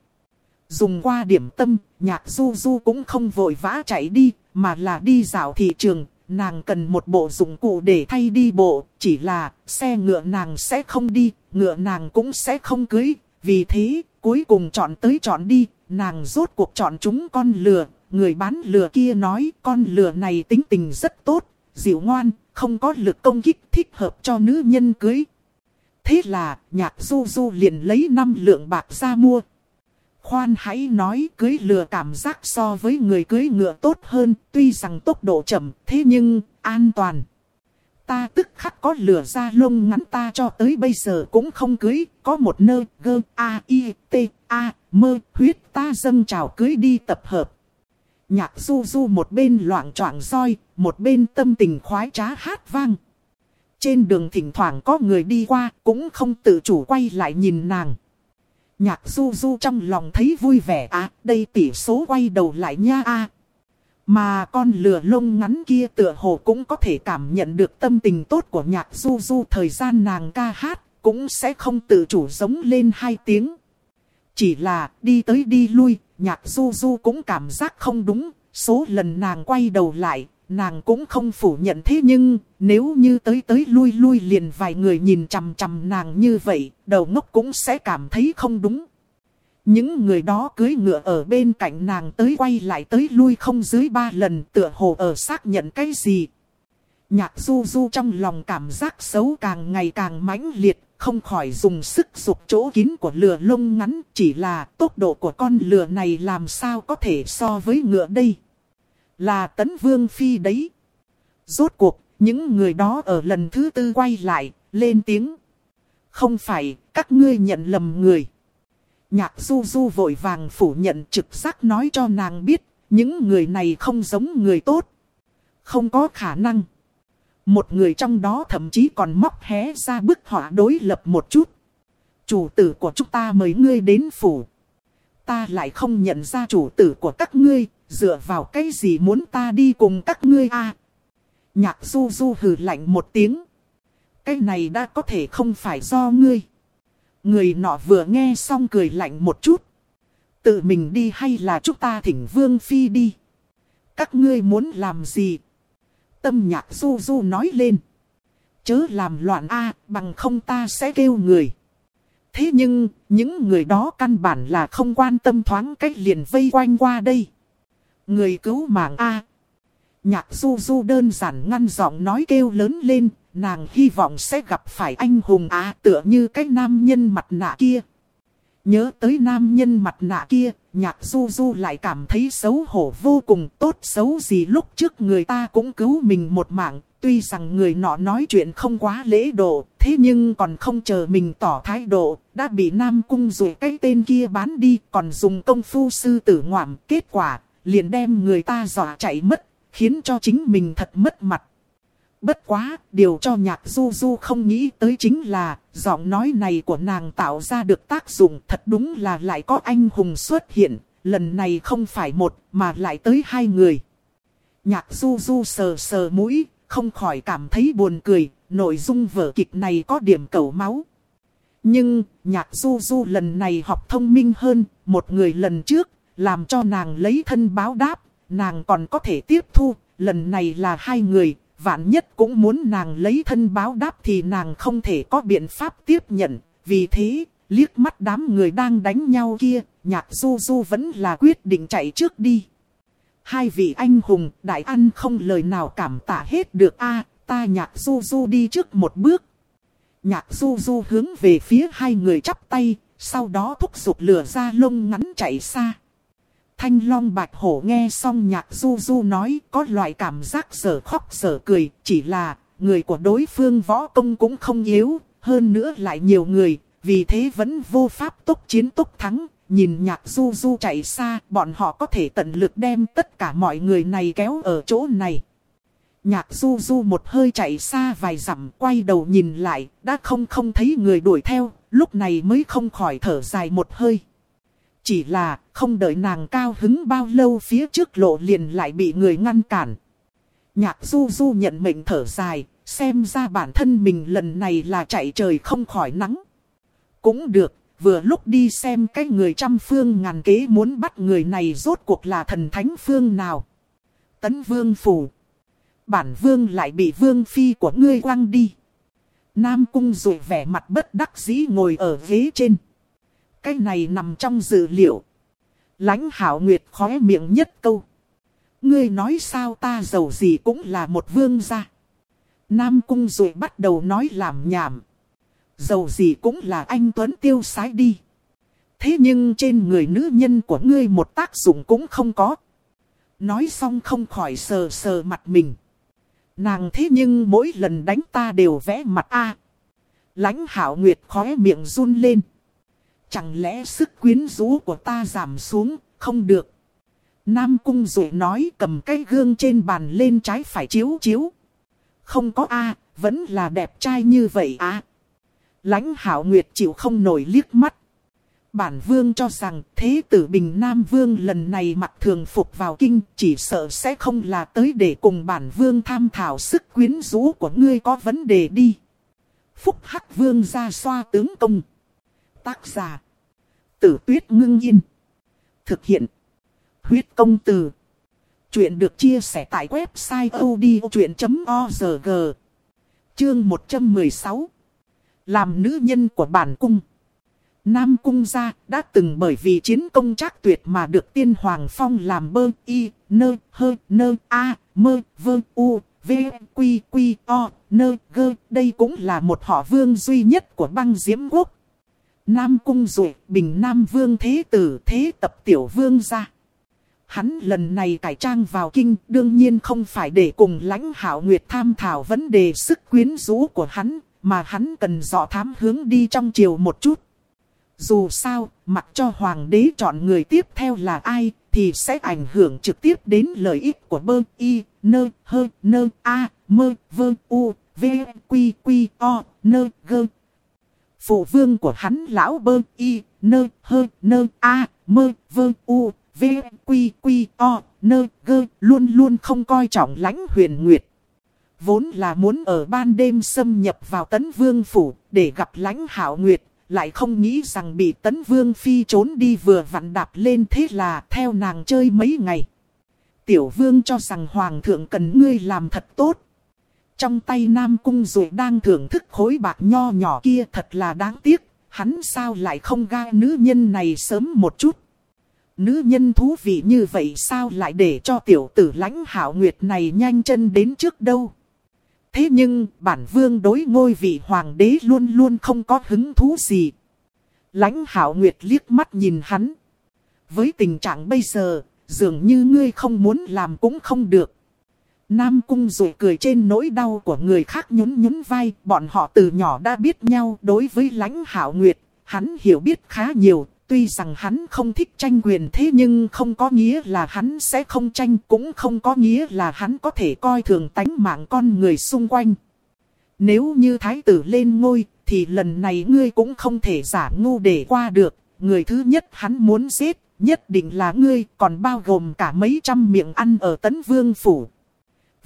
Dùng qua điểm tâm, nhạc du du cũng không vội vã chạy đi, mà là đi dạo thị trường, nàng cần một bộ dụng cụ để thay đi bộ, chỉ là xe ngựa nàng sẽ không đi, ngựa nàng cũng sẽ không cưới, vì thế cuối cùng chọn tới chọn đi, nàng rốt cuộc chọn chúng con lừa, người bán lừa kia nói con lừa này tính tình rất tốt, dịu ngoan, không có lực công kích thích hợp cho nữ nhân cưới. Thế là, nhạc du du liền lấy 5 lượng bạc ra mua. Khoan hãy nói cưới lừa cảm giác so với người cưới ngựa tốt hơn, tuy rằng tốc độ chậm, thế nhưng, an toàn. Ta tức khắc có lừa ra lông ngắn ta cho tới bây giờ cũng không cưới, có một nơ, gơ, a, i, t, a, mơ, huyết ta dâng trào cưới đi tập hợp. Nhạc du du một bên loạn choạng roi, một bên tâm tình khoái trá hát vang. Trên đường thỉnh thoảng có người đi qua, cũng không tự chủ quay lại nhìn nàng. Nhạc du du trong lòng thấy vui vẻ à, đây tỷ số quay đầu lại nha a mà con lừa lông ngắn kia tựa hồ cũng có thể cảm nhận được tâm tình tốt của nhạc du du thời gian nàng ca hát, cũng sẽ không tự chủ giống lên hai tiếng. Chỉ là đi tới đi lui, nhạc du du cũng cảm giác không đúng, số lần nàng quay đầu lại, nàng cũng không phủ nhận thế nhưng, nếu như tới tới lui lui liền vài người nhìn chằm chằm nàng như vậy, đầu ngốc cũng sẽ cảm thấy không đúng. Những người đó cưới ngựa ở bên cạnh nàng tới quay lại tới lui không dưới ba lần tựa hồ ở xác nhận cái gì. Nhạc du du trong lòng cảm giác xấu càng ngày càng mãnh liệt, không khỏi dùng sức dục chỗ kín của lừa lông ngắn, chỉ là tốc độ của con lừa này làm sao có thể so với ngựa đây. Là tấn vương phi đấy. Rốt cuộc, những người đó ở lần thứ tư quay lại, lên tiếng. Không phải, các ngươi nhận lầm người. Nhạc du du vội vàng phủ nhận trực giác nói cho nàng biết, những người này không giống người tốt. Không có khả năng. Một người trong đó thậm chí còn móc hé ra bức họa đối lập một chút. Chủ tử của chúng ta mời ngươi đến phủ. Ta lại không nhận ra chủ tử của các ngươi, dựa vào cái gì muốn ta đi cùng các ngươi à? Nhạc du du hừ lạnh một tiếng. Cái này đã có thể không phải do ngươi. Người nọ vừa nghe xong cười lạnh một chút. Tự mình đi hay là chúng ta thỉnh vương phi đi? Các ngươi muốn làm gì? Tâm nhạc du du nói lên. Chớ làm loạn a bằng không ta sẽ kêu người. Thế nhưng, những người đó căn bản là không quan tâm thoáng cách liền vây quanh qua đây. Người cứu mạng A. Nhạc du du đơn giản ngăn giọng nói kêu lớn lên, nàng hy vọng sẽ gặp phải anh hùng á, tựa như cái nam nhân mặt nạ kia. Nhớ tới nam nhân mặt nạ kia, nhạc du du lại cảm thấy xấu hổ vô cùng tốt xấu gì lúc trước người ta cũng cứu mình một mạng. Tuy rằng người nọ nói chuyện không quá lễ độ, thế nhưng còn không chờ mình tỏ thái độ, đã bị Nam Cung rủ cái tên kia bán đi, còn dùng công phu sư tử ngoạm. Kết quả, liền đem người ta dọa chạy mất, khiến cho chính mình thật mất mặt. Bất quá, điều cho nhạc du du không nghĩ tới chính là, giọng nói này của nàng tạo ra được tác dụng thật đúng là lại có anh hùng xuất hiện, lần này không phải một mà lại tới hai người. Nhạc du du sờ sờ mũi, không khỏi cảm thấy buồn cười, nội dung vở kịch này có điểm cầu máu. Nhưng, nhạc du du lần này học thông minh hơn, một người lần trước, làm cho nàng lấy thân báo đáp, nàng còn có thể tiếp thu, lần này là hai người, vạn nhất cũng muốn nàng lấy thân báo đáp thì nàng không thể có biện pháp tiếp nhận. Vì thế, liếc mắt đám người đang đánh nhau kia, nhạc du du vẫn là quyết định chạy trước đi. Hai vị anh hùng, đại ăn không lời nào cảm tạ hết được a ta nhạc du du đi trước một bước. Nhạc du du hướng về phía hai người chắp tay, sau đó thúc giục lửa ra lông ngắn chạy xa. Thanh Long Bạch Hổ nghe xong nhạc du du nói có loại cảm giác sở khóc sở cười, chỉ là người của đối phương võ công cũng không yếu, hơn nữa lại nhiều người, vì thế vẫn vô pháp tốc chiến tốc thắng. Nhìn nhạc du du chạy xa, bọn họ có thể tận lực đem tất cả mọi người này kéo ở chỗ này. Nhạc du du một hơi chạy xa vài dặm quay đầu nhìn lại, đã không không thấy người đuổi theo, lúc này mới không khỏi thở dài một hơi. Chỉ là không đợi nàng cao hứng bao lâu phía trước lộ liền lại bị người ngăn cản. Nhạc du du nhận mệnh thở dài, xem ra bản thân mình lần này là chạy trời không khỏi nắng. Cũng được, vừa lúc đi xem cái người trăm phương ngàn kế muốn bắt người này rốt cuộc là thần thánh phương nào. Tấn vương phủ. Bản vương lại bị vương phi của ngươi quăng đi. Nam cung rụi vẻ mặt bất đắc dĩ ngồi ở ghế trên cái này nằm trong dự liệu lánh hảo nguyệt khóe miệng nhất câu. Ngươi nói sao ta giàu gì cũng là một vương gia. Nam cung rồi bắt đầu nói làm nhảm. Giàu gì cũng là anh Tuấn tiêu sái đi. Thế nhưng trên người nữ nhân của ngươi một tác dụng cũng không có. Nói xong không khỏi sờ sờ mặt mình. Nàng thế nhưng mỗi lần đánh ta đều vẽ mặt a. lãnh hảo nguyệt khóe miệng run lên. Chẳng lẽ sức quyến rũ của ta giảm xuống, không được. Nam cung Dụ nói cầm cái gương trên bàn lên trái phải chiếu chiếu. Không có A, vẫn là đẹp trai như vậy à. Lãnh hảo nguyệt chịu không nổi liếc mắt. Bản vương cho rằng thế tử bình Nam vương lần này mặc thường phục vào kinh chỉ sợ sẽ không là tới để cùng bản vương tham thảo sức quyến rũ của ngươi có vấn đề đi. Phúc Hắc vương ra xoa tướng công. Tác giả. Tử tuyết ngưng yên. Thực hiện. Huyết công từ. Chuyện được chia sẻ tại website odchuyện.org. Chương 116. Làm nữ nhân của bản cung. Nam cung gia đã từng bởi vì chiến công trác tuyệt mà được tiên hoàng phong làm bơ y, nơ, hơ, nơ, a, mơ, vơ, u, v, quy, quy, o, nơ, gơ. Đây cũng là một họ vương duy nhất của băng diễm quốc. Nam Cung Dụ, Bình Nam Vương Thế Tử Thế Tập Tiểu Vương ra. Hắn lần này cải trang vào kinh đương nhiên không phải để cùng lãnh hảo nguyệt tham thảo vấn đề sức quyến rũ của hắn, mà hắn cần dò thám hướng đi trong chiều một chút. Dù sao, mặc cho hoàng đế chọn người tiếp theo là ai, thì sẽ ảnh hưởng trực tiếp đến lợi ích của bơ, y, nơ, hơ, nơ, a, mơ, vơ, u, v, quy, quy, o, nơ, gơ, Phụ vương của hắn lão bơ y, nơ, hơ, nơ, a, mơ, vơ, u, v, quy, quy, o, nơ, gơ, luôn luôn không coi trọng lãnh huyền nguyệt. Vốn là muốn ở ban đêm xâm nhập vào tấn vương phủ để gặp lãnh hảo nguyệt, lại không nghĩ rằng bị tấn vương phi trốn đi vừa vặn đạp lên thế là theo nàng chơi mấy ngày. Tiểu vương cho rằng hoàng thượng cần ngươi làm thật tốt, trong tay Nam Cung rồi đang thưởng thức khối bạc nho nhỏ kia thật là đáng tiếc. hắn sao lại không ga nữ nhân này sớm một chút. Nữ nhân thú vị như vậy sao lại để cho tiểu tử lãnh hảo nguyệt này nhanh chân đến trước đâu. Thế nhưng bản vương đối ngôi vị hoàng đế luôn luôn không có hứng thú gì. Lãnh hảo nguyệt liếc mắt nhìn hắn. Với tình trạng bây giờ, dường như ngươi không muốn làm cũng không được. Nam cung rồi cười trên nỗi đau của người khác nhún nhún vai, bọn họ từ nhỏ đã biết nhau đối với lãnh hảo nguyệt, hắn hiểu biết khá nhiều, tuy rằng hắn không thích tranh quyền thế nhưng không có nghĩa là hắn sẽ không tranh, cũng không có nghĩa là hắn có thể coi thường tánh mạng con người xung quanh. Nếu như thái tử lên ngôi, thì lần này ngươi cũng không thể giả ngu để qua được, người thứ nhất hắn muốn giết, nhất định là ngươi, còn bao gồm cả mấy trăm miệng ăn ở tấn vương phủ.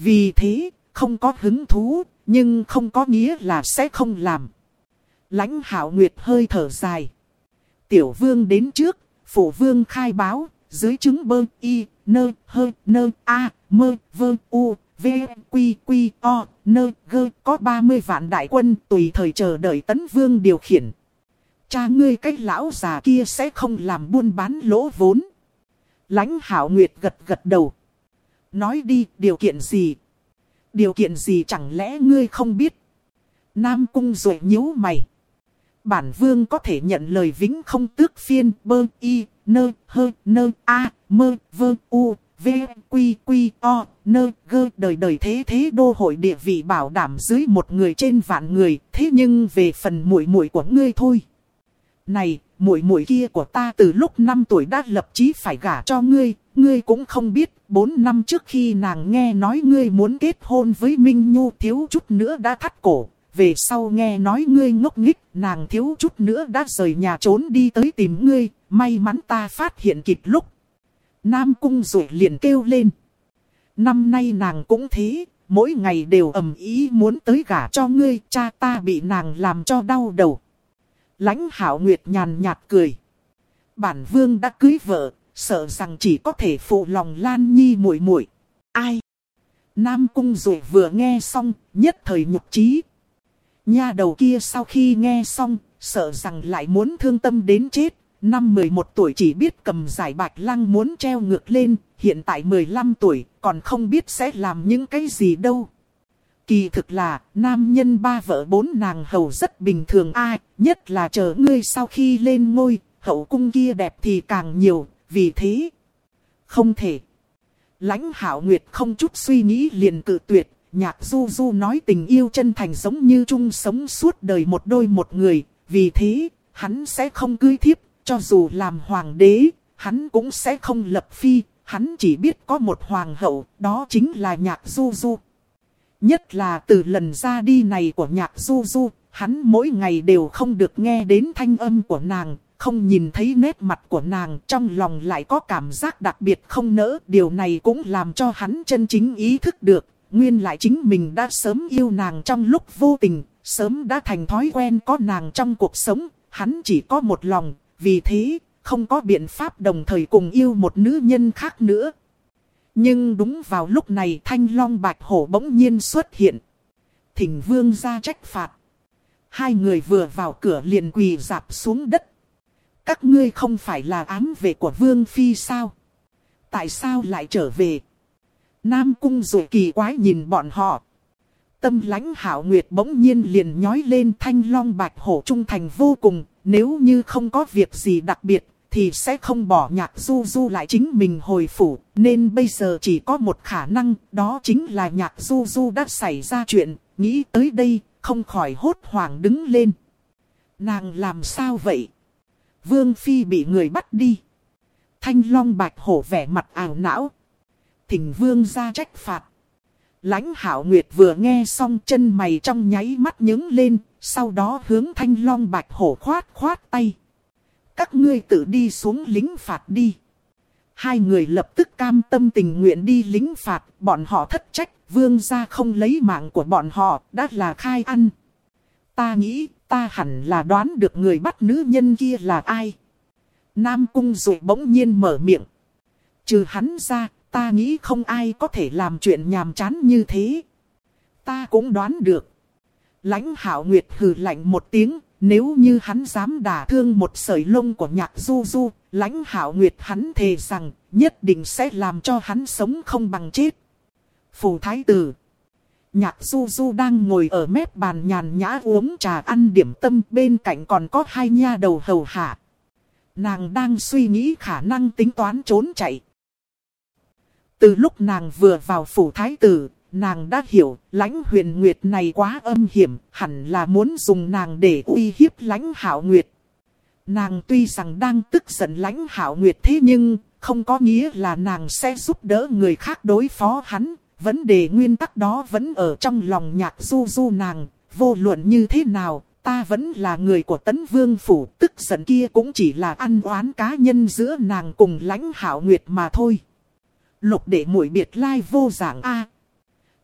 Vì thế, không có hứng thú, nhưng không có nghĩa là sẽ không làm. Lãnh hảo nguyệt hơi thở dài. Tiểu vương đến trước, phủ vương khai báo, dưới chứng bơ y, nơ, hơ, nơ, a, mơ, vơ, u, v, quy, quy, o, nơ, gơ, có 30 vạn đại quân tùy thời chờ đợi tấn vương điều khiển. Cha ngươi cách lão già kia sẽ không làm buôn bán lỗ vốn. Lãnh hảo nguyệt gật gật đầu. Nói đi, điều kiện gì? Điều kiện gì chẳng lẽ ngươi không biết? Nam cung rồi nhíu mày. Bản vương có thể nhận lời vĩnh không tước phiên bơ y, nơ, hơ, nơ, a, mơ, vơ, u, v, quy, quy, o, nơ, gơ đời đời thế thế đô hội địa vị bảo đảm dưới một người trên vạn người. Thế nhưng về phần muội muội của ngươi thôi. Này, muội muội kia của ta từ lúc 5 tuổi đã lập chí phải gả cho ngươi, ngươi cũng không biết, 4 năm trước khi nàng nghe nói ngươi muốn kết hôn với Minh Nhu thiếu chút nữa đã thắt cổ. Về sau nghe nói ngươi ngốc nghích, nàng thiếu chút nữa đã rời nhà trốn đi tới tìm ngươi, may mắn ta phát hiện kịp lúc. Nam cung Dụ liền kêu lên. Năm nay nàng cũng thế, mỗi ngày đều ầm ý muốn tới gả cho ngươi, cha ta bị nàng làm cho đau đầu. Lãnh hảo nguyệt nhàn nhạt cười. Bản vương đã cưới vợ, sợ rằng chỉ có thể phụ lòng Lan Nhi muội muội. Ai? Nam cung Dụ vừa nghe xong, nhất thời nhục trí. Nha đầu kia sau khi nghe xong, sợ rằng lại muốn thương tâm đến chết. Năm 11 tuổi chỉ biết cầm giải bạch lăng muốn treo ngược lên, hiện tại 15 tuổi, còn không biết sẽ làm những cái gì đâu. Kỳ thực là, nam nhân ba vợ bốn nàng hầu rất bình thường ai, nhất là chờ ngươi sau khi lên ngôi, hậu cung kia đẹp thì càng nhiều, vì thế. Không thể. lãnh hảo nguyệt không chút suy nghĩ liền cự tuyệt, nhạc du du nói tình yêu chân thành giống như chung sống suốt đời một đôi một người, vì thế, hắn sẽ không cưới thiếp, cho dù làm hoàng đế, hắn cũng sẽ không lập phi, hắn chỉ biết có một hoàng hậu, đó chính là nhạc du du. Nhất là từ lần ra đi này của nhạc du du, hắn mỗi ngày đều không được nghe đến thanh âm của nàng, không nhìn thấy nét mặt của nàng, trong lòng lại có cảm giác đặc biệt không nỡ. Điều này cũng làm cho hắn chân chính ý thức được, nguyên lại chính mình đã sớm yêu nàng trong lúc vô tình, sớm đã thành thói quen có nàng trong cuộc sống, hắn chỉ có một lòng, vì thế, không có biện pháp đồng thời cùng yêu một nữ nhân khác nữa. Nhưng đúng vào lúc này thanh long bạch hổ bỗng nhiên xuất hiện. Thỉnh vương ra trách phạt. Hai người vừa vào cửa liền quỳ dạp xuống đất. Các ngươi không phải là ám vệ của vương phi sao? Tại sao lại trở về? Nam cung rồi kỳ quái nhìn bọn họ. Tâm lãnh hảo nguyệt bỗng nhiên liền nhói lên thanh long bạch hổ trung thành vô cùng. Nếu như không có việc gì đặc biệt thì sẽ không bỏ nhạc du du lại chính mình hồi phủ. Nên bây giờ chỉ có một khả năng, đó chính là nhạc du du đã xảy ra chuyện. Nghĩ tới đây, không khỏi hốt hoảng đứng lên. Nàng làm sao vậy? Vương Phi bị người bắt đi. Thanh Long Bạch Hổ vẻ mặt ảo não. Thỉnh Vương ra trách phạt. Lãnh Hảo Nguyệt vừa nghe xong chân mày trong nháy mắt nhướng lên, sau đó hướng Thanh Long Bạch Hổ khoát khoát tay. Các ngươi tự đi xuống lính phạt đi. Hai người lập tức cam tâm tình nguyện đi lính phạt, bọn họ thất trách, vương gia không lấy mạng của bọn họ, đã là khai ăn. Ta nghĩ, ta hẳn là đoán được người bắt nữ nhân kia là ai. Nam cung rồi bỗng nhiên mở miệng. Trừ hắn ra, ta nghĩ không ai có thể làm chuyện nhàm chán như thế. Ta cũng đoán được. Lãnh hảo nguyệt hừ lạnh một tiếng, nếu như hắn dám đả thương một sợi lông của nhạc du du, lãnh hảo nguyệt hắn thề rằng nhất định sẽ làm cho hắn sống không bằng chết. Phủ thái tử Nhạc du du đang ngồi ở mép bàn nhàn nhã uống trà ăn điểm tâm bên cạnh còn có hai nha đầu hầu hạ. Nàng đang suy nghĩ khả năng tính toán trốn chạy. Từ lúc nàng vừa vào phủ thái tử, nàng đã hiểu lãnh huyền nguyệt này quá âm hiểm, hẳn là muốn dùng nàng để uy hiếp lãnh hảo nguyệt. Nàng tuy rằng đang tức giận lãnh hảo nguyệt thế nhưng, không có nghĩa là nàng sẽ giúp đỡ người khác đối phó hắn. Vấn đề nguyên tắc đó vẫn ở trong lòng nhạc du du nàng, vô luận như thế nào, ta vẫn là người của tấn vương phủ, tức giận kia cũng chỉ là ăn oán cá nhân giữa nàng cùng lãnh hảo nguyệt mà thôi. Lục để mũi biệt lai vô dạng A.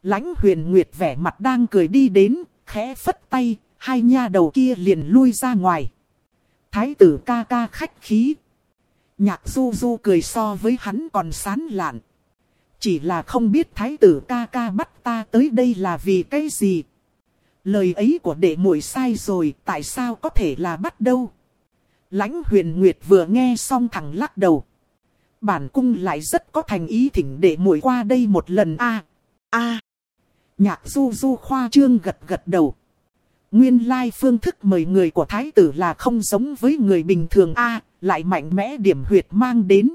Lãnh huyền nguyệt vẻ mặt đang cười đi đến, khẽ phất tay, hai nha đầu kia liền lui ra ngoài. Thái tử ca ca khách khí. Nhạc du du cười so với hắn còn sán lạn. Chỉ là không biết thái tử ca ca bắt ta tới đây là vì cái gì. Lời ấy của đệ muội sai rồi, tại sao có thể là bắt đâu? Lãnh huyền nguyệt vừa nghe xong thẳng lắc đầu. Bản cung lại rất có thành ý thỉnh đệ muội qua đây một lần a a Nhạc du du khoa trương gật gật đầu. Nguyên lai phương thức mời người của thái tử là không giống với người bình thường a lại mạnh mẽ điểm huyệt mang đến.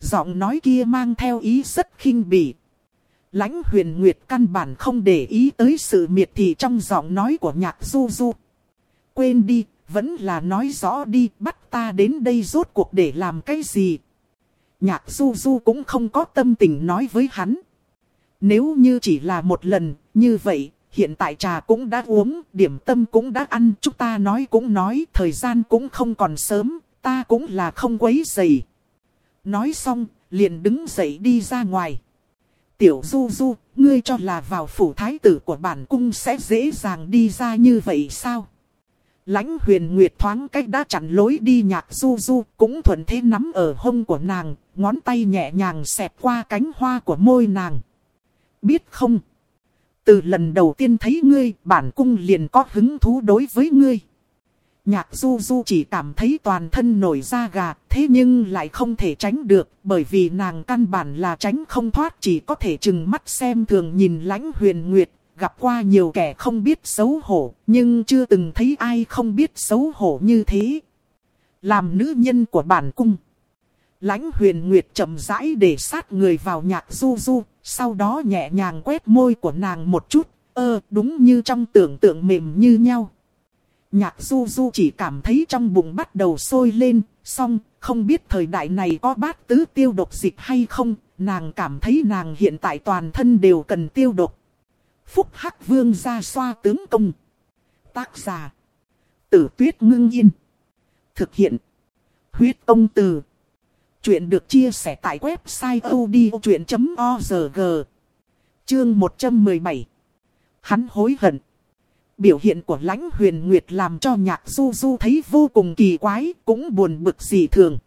Giọng nói kia mang theo ý rất khinh bỉ. Lãnh huyền nguyệt căn bản không để ý tới sự miệt thị trong giọng nói của nhạc du du. Quên đi, vẫn là nói rõ đi, bắt ta đến đây rốt cuộc để làm cái gì. Nhạc du du cũng không có tâm tình nói với hắn. Nếu như chỉ là một lần, như vậy, hiện tại trà cũng đã uống, điểm tâm cũng đã ăn, chúng ta nói cũng nói, thời gian cũng không còn sớm, ta cũng là không quấy dày. Nói xong, liền đứng dậy đi ra ngoài. Tiểu du du, ngươi cho là vào phủ thái tử của bản cung sẽ dễ dàng đi ra như vậy sao? Lãnh huyền nguyệt thoáng cách đã chặn lối đi nhạc du du, cũng thuận thế nắm ở hông của nàng, ngón tay nhẹ nhàng xẹp qua cánh hoa của môi nàng. Biết không? Từ lần đầu tiên thấy ngươi, bản cung liền có hứng thú đối với ngươi. Nhạc du du chỉ cảm thấy toàn thân nổi da gà, thế nhưng lại không thể tránh được, bởi vì nàng căn bản là tránh không thoát chỉ có thể chừng mắt xem thường nhìn lãnh huyền nguyệt, gặp qua nhiều kẻ không biết xấu hổ, nhưng chưa từng thấy ai không biết xấu hổ như thế. Làm nữ nhân của bản cung. Lãnh huyền nguyệt chậm rãi để sát người vào nhạc du du, sau đó nhẹ nhàng quét môi của nàng một chút, ơ đúng như trong tưởng tượng mềm như nhau. Nhạc du du chỉ cảm thấy trong bụng bắt đầu sôi lên, xong, không biết thời đại này có bát tứ tiêu độc dịch hay không, nàng cảm thấy nàng hiện tại toàn thân đều cần tiêu độc. Phúc Hắc Vương ra xoa tướng công. Tác giả. Tử tuyết ngưng yên. Thực hiện. Huyết công từ. Chuyện được chia sẻ tại website odchuyện.org. Chương 117. Hắn hối hận. Biểu hiện của lãnh huyền nguyệt làm cho nhạc du du thấy vô cùng kỳ quái, cũng buồn bực gì thường.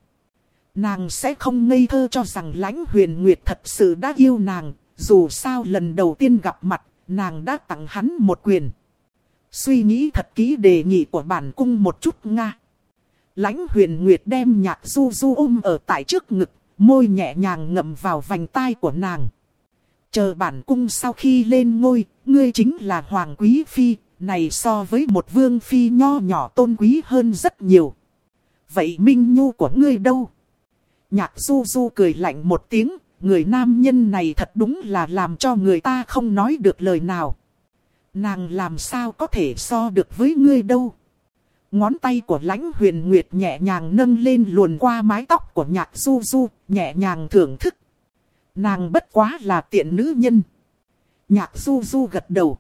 Nàng sẽ không ngây thơ cho rằng lãnh huyền nguyệt thật sự đã yêu nàng, dù sao lần đầu tiên gặp mặt, nàng đã tặng hắn một quyền. Suy nghĩ thật kỹ đề nghị của bản cung một chút Nga. Lãnh huyền nguyệt đem nhạc du du ôm ở tại trước ngực, môi nhẹ nhàng ngậm vào vành tai của nàng. Chờ bản cung sau khi lên ngôi, ngươi chính là hoàng quý phi, này so với một vương phi nho nhỏ tôn quý hơn rất nhiều. Vậy minh nhu của ngươi đâu? Nhạc du du cười lạnh một tiếng, người nam nhân này thật đúng là làm cho người ta không nói được lời nào. Nàng làm sao có thể so được với ngươi đâu? Ngón tay của lãnh huyền nguyệt nhẹ nhàng nâng lên luồn qua mái tóc của nhạc du du, nhẹ nhàng thưởng thức. Nàng bất quá là tiện nữ nhân. Nhạc du du gật đầu.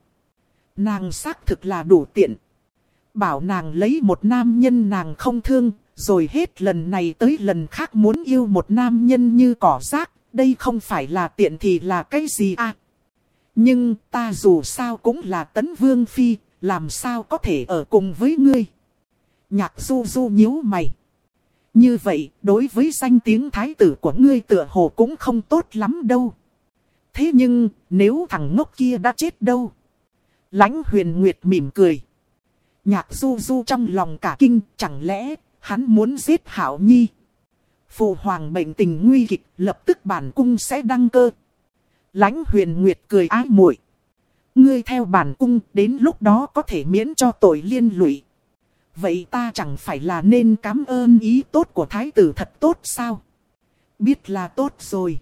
Nàng xác thực là đủ tiện. Bảo nàng lấy một nam nhân nàng không thương, rồi hết lần này tới lần khác muốn yêu một nam nhân như cỏ rác, đây không phải là tiện thì là cái gì à? Nhưng ta dù sao cũng là tấn vương phi, làm sao có thể ở cùng với ngươi? Nhạc du du nhíu mày. Như vậy, đối với danh tiếng thái tử của ngươi tựa hồ cũng không tốt lắm đâu. Thế nhưng, nếu thằng ngốc kia đã chết đâu? Lãnh huyền nguyệt mỉm cười. Nhạc du du trong lòng cả kinh, chẳng lẽ hắn muốn giết Hảo Nhi. Phụ hoàng bệnh tình nguy kịch, lập tức bản cung sẽ đăng cơ. lãnh huyền nguyệt cười ái muội Ngươi theo bản cung, đến lúc đó có thể miễn cho tội liên lụy. Vậy ta chẳng phải là nên cảm ơn ý tốt của thái tử thật tốt sao? Biết là tốt rồi.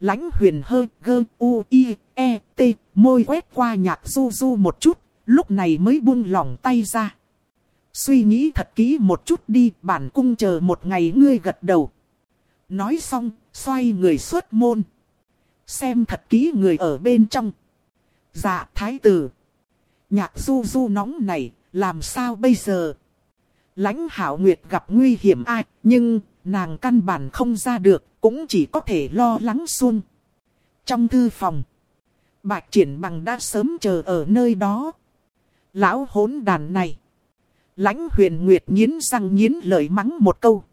lãnh huyền hơi gơ u i e t môi quét qua nhạc du du một chút, lúc này mới buông lỏng tay ra. Suy nghĩ thật kỹ một chút đi, bản cung chờ một ngày ngươi gật đầu. Nói xong, xoay người xuất môn. Xem thật kỹ người ở bên trong. Dạ thái tử. Nhạc du du nóng này, làm sao bây giờ? lãnh Hạo nguyệt gặp nguy hiểm ai, nhưng nàng căn bản không ra được, cũng chỉ có thể lo lắng xuông. Trong thư phòng, bạch triển bằng đã sớm chờ ở nơi đó. Lão hỗn đàn này. Lãnh huyền nguyệt nghiến răng nghiến lợi mắng một câu.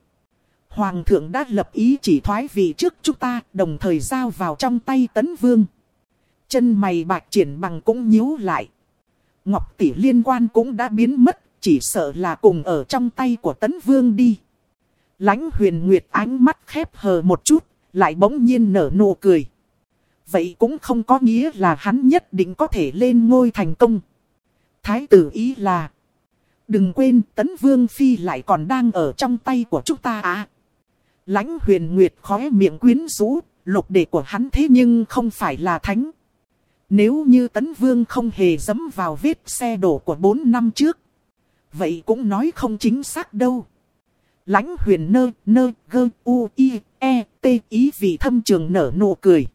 Hoàng thượng đã lập ý chỉ thoái vị trước chúng ta, đồng thời giao vào trong tay tấn vương. Chân mày bạch triển bằng cũng nhíu lại. Ngọc tỷ liên quan cũng đã biến mất, chỉ sợ là cùng ở trong tay của tấn vương đi. Lãnh huyền nguyệt ánh mắt khép hờ một chút, lại bỗng nhiên nở nụ cười. Vậy cũng không có nghĩa là hắn nhất định có thể lên ngôi thành công. Thái tử ý là Đừng quên tấn vương phi lại còn đang ở trong tay của chúng ta à. Lãnh huyền nguyệt khóe miệng quyến rũ, lục đệ của hắn thế nhưng không phải là thánh. Nếu như tấn vương không hề dấm vào vết xe đổ của 4 năm trước. Vậy cũng nói không chính xác đâu. Lãnh huyền nơ nơ gơ u i e t ý vì thâm trường nở nụ cười.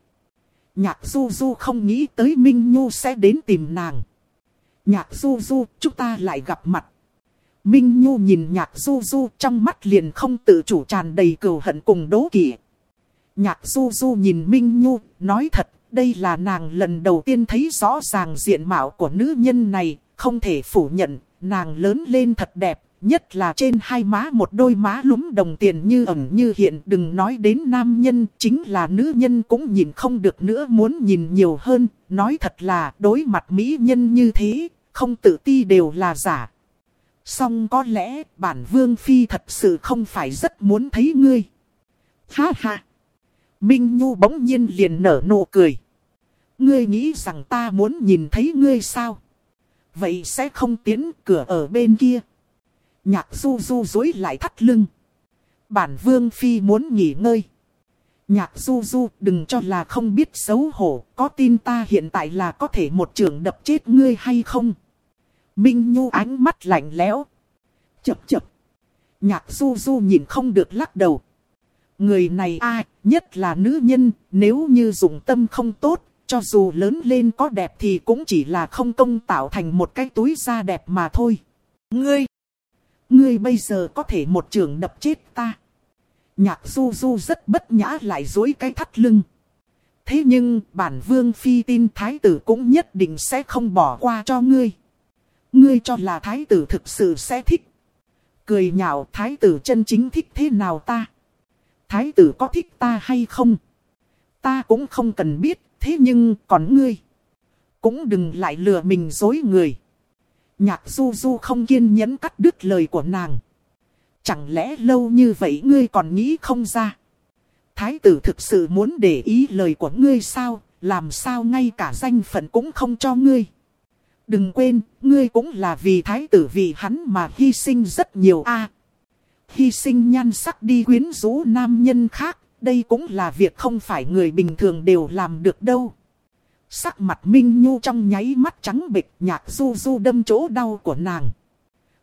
Nhạc du du không nghĩ tới Minh Nhu sẽ đến tìm nàng. Nhạc du du chúng ta lại gặp mặt. Minh Nhu nhìn nhạc du du trong mắt liền không tự chủ tràn đầy cừu hận cùng đố kỵ. Nhạc du du nhìn Minh Nhu, nói thật, đây là nàng lần đầu tiên thấy rõ ràng diện mạo của nữ nhân này, không thể phủ nhận, nàng lớn lên thật đẹp, nhất là trên hai má một đôi má lúm đồng tiền như ẩn như hiện. Đừng nói đến nam nhân, chính là nữ nhân cũng nhìn không được nữa muốn nhìn nhiều hơn, nói thật là đối mặt mỹ nhân như thế, không tự ti đều là giả. Song có lẽ bản vương phi thật sự không phải rất muốn thấy ngươi. Ha ha! Minh Nhu bỗng nhiên liền nở nụ cười. Ngươi nghĩ rằng ta muốn nhìn thấy ngươi sao? Vậy sẽ không tiến cửa ở bên kia. Nhạc du du dối lại thắt lưng. Bản vương phi muốn nghỉ ngơi. Nhạc du du đừng cho là không biết xấu hổ. Có tin ta hiện tại là có thể một trường đập chết ngươi hay không? Minh Nhu ánh mắt lạnh lẽo. Chập chập. Nhạc du du nhìn không được lắc đầu. Người này ai, nhất là nữ nhân, nếu như dùng tâm không tốt, cho dù lớn lên có đẹp thì cũng chỉ là không công tạo thành một cái túi da đẹp mà thôi. Ngươi, ngươi bây giờ có thể một trường đập chết ta. Nhạc du du rất bất nhã lại dối cái thắt lưng. Thế nhưng bản vương phi tin thái tử cũng nhất định sẽ không bỏ qua cho ngươi. Ngươi cho là thái tử thực sự sẽ thích. Cười nhạo thái tử chân chính thích thế nào ta? Thái tử có thích ta hay không? Ta cũng không cần biết, thế nhưng còn ngươi. Cũng đừng lại lừa mình dối người. Nhạc du du không kiên nhẫn cắt đứt lời của nàng. Chẳng lẽ lâu như vậy ngươi còn nghĩ không ra? Thái tử thực sự muốn để ý lời của ngươi sao? Làm sao ngay cả danh phận cũng không cho ngươi? Đừng quên, ngươi cũng là vì thái tử vì hắn mà hy sinh rất nhiều a. hy sinh nhan sắc đi quyến rũ nam nhân khác, đây cũng là việc không phải người bình thường đều làm được đâu. Sắc mặt Minh Nhu trong nháy mắt trắng bệch nhạc du du đâm chỗ đau của nàng.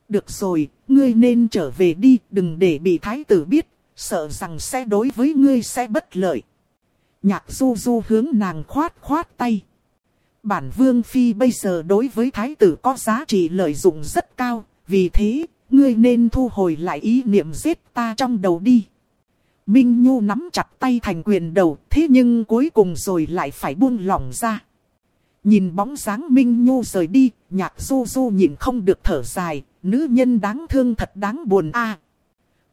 Được rồi, ngươi nên trở về đi, đừng để bị thái tử biết, sợ rằng sẽ đối với ngươi sẽ bất lợi. Nhạc du du hướng nàng khoát khoát tay. Bản vương phi bây giờ đối với thái tử có giá trị lợi dụng rất cao, vì thế, ngươi nên thu hồi lại ý niệm giết ta trong đầu đi. Minh Nhu nắm chặt tay thành quyền đầu, thế nhưng cuối cùng rồi lại phải buông lỏng ra. Nhìn bóng dáng Minh Nhu rời đi, nhạc du du nhìn không được thở dài, nữ nhân đáng thương thật đáng buồn a.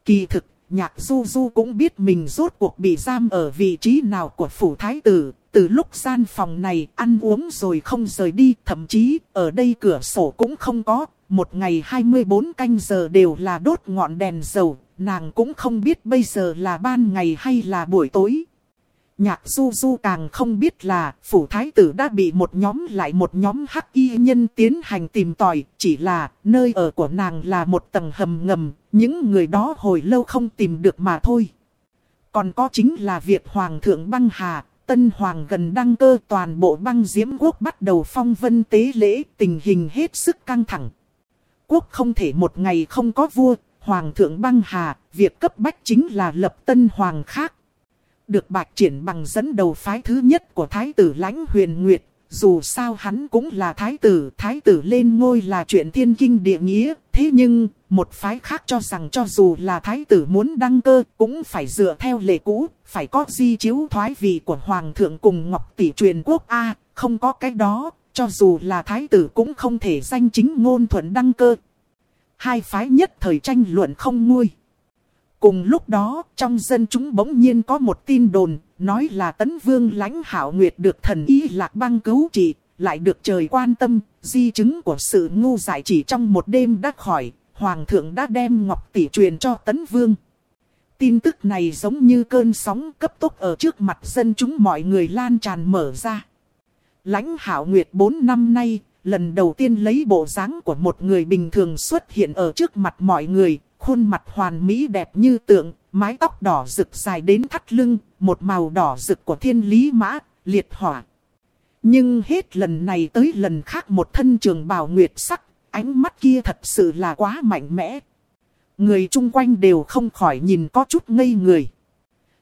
kỳ thực, nhạc du du cũng biết mình rốt cuộc bị giam ở vị trí nào của phủ thái tử, từ lúc gian phòng này ăn uống rồi không rời đi, thậm chí ở đây cửa sổ cũng không có, một ngày 24 canh giờ đều là đốt ngọn đèn dầu, nàng cũng không biết bây giờ là ban ngày hay là buổi tối. Nhạc du du càng không biết là phủ thái tử đã bị một nhóm lại một nhóm hắc y nhân tiến hành tìm tòi, chỉ là nơi ở của nàng là một tầng hầm ngầm, những người đó hồi lâu không tìm được mà thôi. Còn có chính là việc Hoàng thượng băng hà, Tân Hoàng gần đăng cơ toàn bộ băng diễm quốc bắt đầu phong vân tế lễ, tình hình hết sức căng thẳng. Quốc không thể một ngày không có vua, Hoàng thượng băng hà, việc cấp bách chính là lập Tân Hoàng khác được bạch triển bằng dẫn đầu phái thứ nhất của thái tử lãnh huyền nguyệt. Dù sao hắn cũng là thái tử, thái tử lên ngôi là chuyện thiên kinh địa nghĩa. Thế nhưng, một phái khác cho rằng cho dù là thái tử muốn đăng cơ, cũng phải dựa theo lệ cũ, phải có di chiếu thoái vị của hoàng thượng cùng ngọc tỷ truyền quốc A, không có cái đó, cho dù là thái tử cũng không thể danh chính ngôn thuận đăng cơ. Hai phái nhất thời tranh luận không nguôi. Cùng lúc đó, trong dân chúng bỗng nhiên có một tin đồn, nói là tấn vương lãnh hảo nguyệt được thần y lạc băng cứu trị, lại được trời quan tâm, di chứng của sự ngu dại chỉ trong một đêm đã khỏi, hoàng thượng đã đem ngọc tỷ truyền cho tấn vương. Tin tức này giống như cơn sóng cấp tốc ở trước mặt dân chúng mọi người lan tràn mở ra. Lãnh hảo nguyệt 4 năm nay, lần đầu tiên lấy bộ dáng của một người bình thường xuất hiện ở trước mặt mọi người, khuôn mặt hoàn mỹ đẹp như tượng, mái tóc đỏ rực dài đến thắt lưng, một màu đỏ rực của thiên lý mã, liệt hỏa. Nhưng hết lần này tới lần khác một thân trường bào nguyệt sắc, ánh mắt kia thật sự là quá mạnh mẽ. Người chung quanh đều không khỏi nhìn có chút ngây người.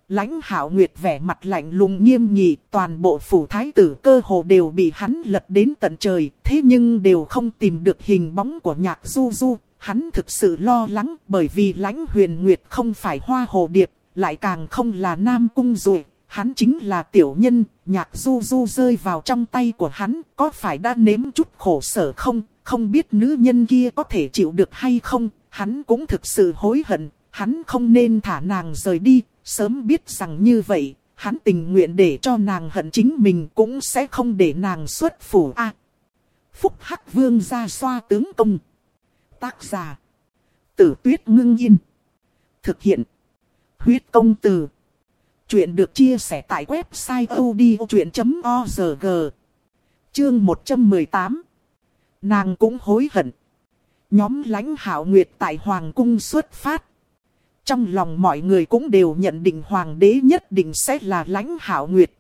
Lãnh hạo nguyệt vẻ mặt lạnh lùng nghiêm nghị, toàn bộ phủ thái tử cơ hồ đều bị hắn lật đến tận trời, thế nhưng đều không tìm được hình bóng của nhạc du du, Hắn thực sự lo lắng bởi vì lãnh huyền nguyệt không phải hoa hồ điệp, lại càng không là nam cung rồi. Hắn chính là tiểu nhân, nhạc du du rơi vào trong tay của hắn, có phải đã nếm chút khổ sở không? Không biết nữ nhân kia có thể chịu được hay không? Hắn cũng thực sự hối hận, hắn không nên thả nàng rời đi, sớm biết rằng như vậy, hắn tình nguyện để cho nàng hận chính mình cũng sẽ không để nàng xuất phủ a. Phúc Hắc Vương ra xoa tướng công. Tác giả. Tử tuyết ngưng yên. Thực hiện. Huyết công từ. Chuyện được chia sẻ tại website odchuyện.org. Chương 118. Nàng cũng hối hận. Nhóm lãnh hảo nguyệt tại Hoàng cung xuất phát. Trong lòng mọi người cũng đều nhận định Hoàng đế nhất định sẽ là lãnh hảo nguyệt.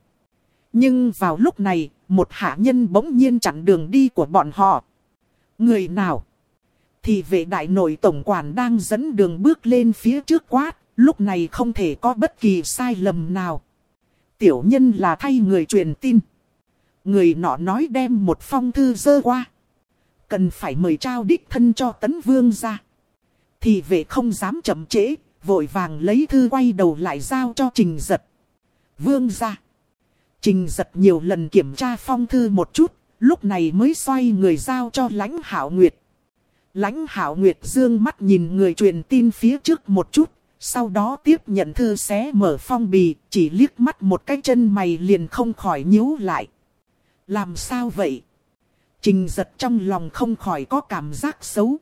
Nhưng vào lúc này, một hạ nhân bỗng nhiên chặn đường đi của bọn họ. Người nào? thì vệ đại nội tổng quản đang dẫn đường bước lên phía trước quát, lúc này không thể có bất kỳ sai lầm nào. Tiểu nhân là thay người truyền tin. Người nọ nói đem một phong thư dơ qua. Cần phải mời trao đích thân cho tấn vương ra. Thì vệ không dám chậm trễ, vội vàng lấy thư quay đầu lại giao cho trình giật. Vương ra. Trình giật nhiều lần kiểm tra phong thư một chút, lúc này mới xoay người giao cho lãnh hảo nguyệt. Lãnh hảo Nguyệt Dương mắt nhìn người truyền tin phía trước một chút, sau đó tiếp nhận thư xé mở phong bì, chỉ liếc mắt một cái chân mày liền không khỏi nhíu lại. Làm sao vậy? Trình giật trong lòng không khỏi có cảm giác xấu.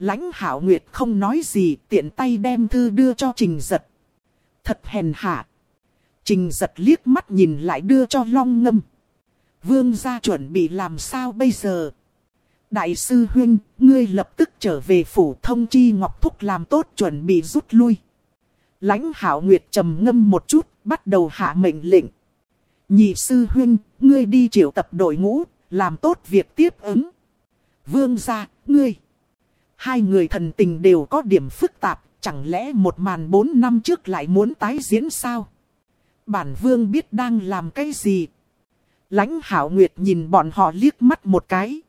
Lãnh hảo Nguyệt không nói gì, tiện tay đem thư đưa cho trình giật. Thật hèn hạ. Trình giật liếc mắt nhìn lại đưa cho long ngâm. Vương gia chuẩn bị làm sao bây giờ? Đại sư Huynh, ngươi lập tức trở về phủ thông chi Ngọc Thúc làm tốt chuẩn bị rút lui. Lãnh hảo nguyệt trầm ngâm một chút, bắt đầu hạ mệnh lệnh. Nhị sư Huynh, ngươi đi triệu tập đội ngũ, làm tốt việc tiếp ứng. Vương gia, ngươi. Hai người thần tình đều có điểm phức tạp, chẳng lẽ một màn bốn năm trước lại muốn tái diễn sao? Bản vương biết đang làm cái gì? Lãnh hảo nguyệt nhìn bọn họ liếc mắt một cái.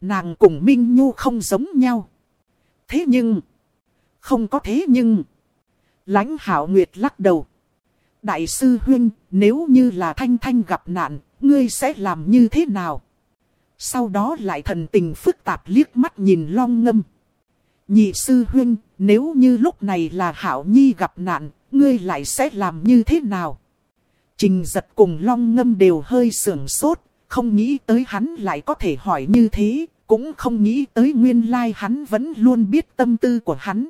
Nàng cùng Minh Nhu không giống nhau. Thế nhưng. Không có thế nhưng. lãnh hảo nguyệt lắc đầu. Đại sư Huynh, nếu như là Thanh Thanh gặp nạn, ngươi sẽ làm như thế nào? Sau đó lại thần tình phức tạp liếc mắt nhìn long ngâm. Nhị sư Huynh, nếu như lúc này là Hảo Nhi gặp nạn, ngươi lại sẽ làm như thế nào? Trình giật cùng long ngâm đều hơi sưởng sốt, không nghĩ tới hắn lại có thể hỏi như thế, cũng không nghĩ tới nguyên lai hắn vẫn luôn biết tâm tư của hắn.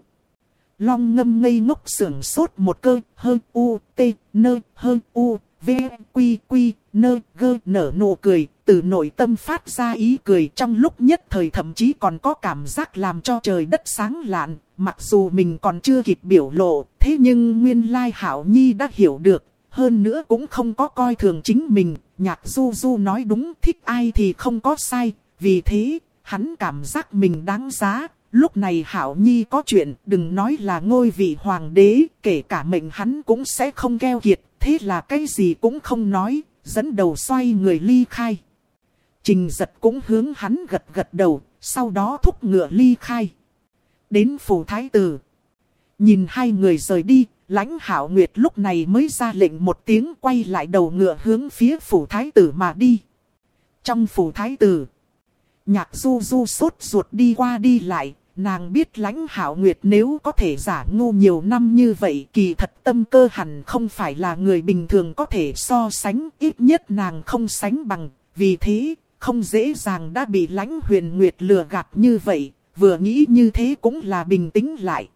Long ngâm ngây ngốc sưởng sốt một cơ, hơ u, t, nơ, hơ u, v, quy, quy, nơ, gơ, nở nụ cười, từ nội tâm phát ra ý cười trong lúc nhất thời thậm chí còn có cảm giác làm cho trời đất sáng lạn, mặc dù mình còn chưa kịp biểu lộ, thế nhưng nguyên lai hảo nhi đã hiểu được, hơn nữa cũng không có coi thường chính mình, nhạc du du nói đúng thích ai thì không có sai, vì thế, hắn cảm giác mình đáng giá. Lúc này Hảo Nhi có chuyện, đừng nói là ngôi vị hoàng đế, kể cả mệnh hắn cũng sẽ không keo kiệt, thế là cái gì cũng không nói, dẫn đầu xoay người ly khai. Trình giật cũng hướng hắn gật gật đầu, sau đó thúc ngựa ly khai. Đến phủ thái tử. Nhìn hai người rời đi, lãnh hảo nguyệt lúc này mới ra lệnh một tiếng quay lại đầu ngựa hướng phía phủ thái tử mà đi. Trong phủ thái tử, nhạc du du sốt ruột đi qua đi lại, nàng biết lãnh hảo nguyệt nếu có thể giả ngu nhiều năm như vậy kỳ thật tâm cơ hẳn không phải là người bình thường có thể so sánh, ít nhất nàng không sánh bằng, vì thế không dễ dàng đã bị lãnh huyền nguyệt lừa gạt như vậy, vừa nghĩ như thế cũng là bình tĩnh lại.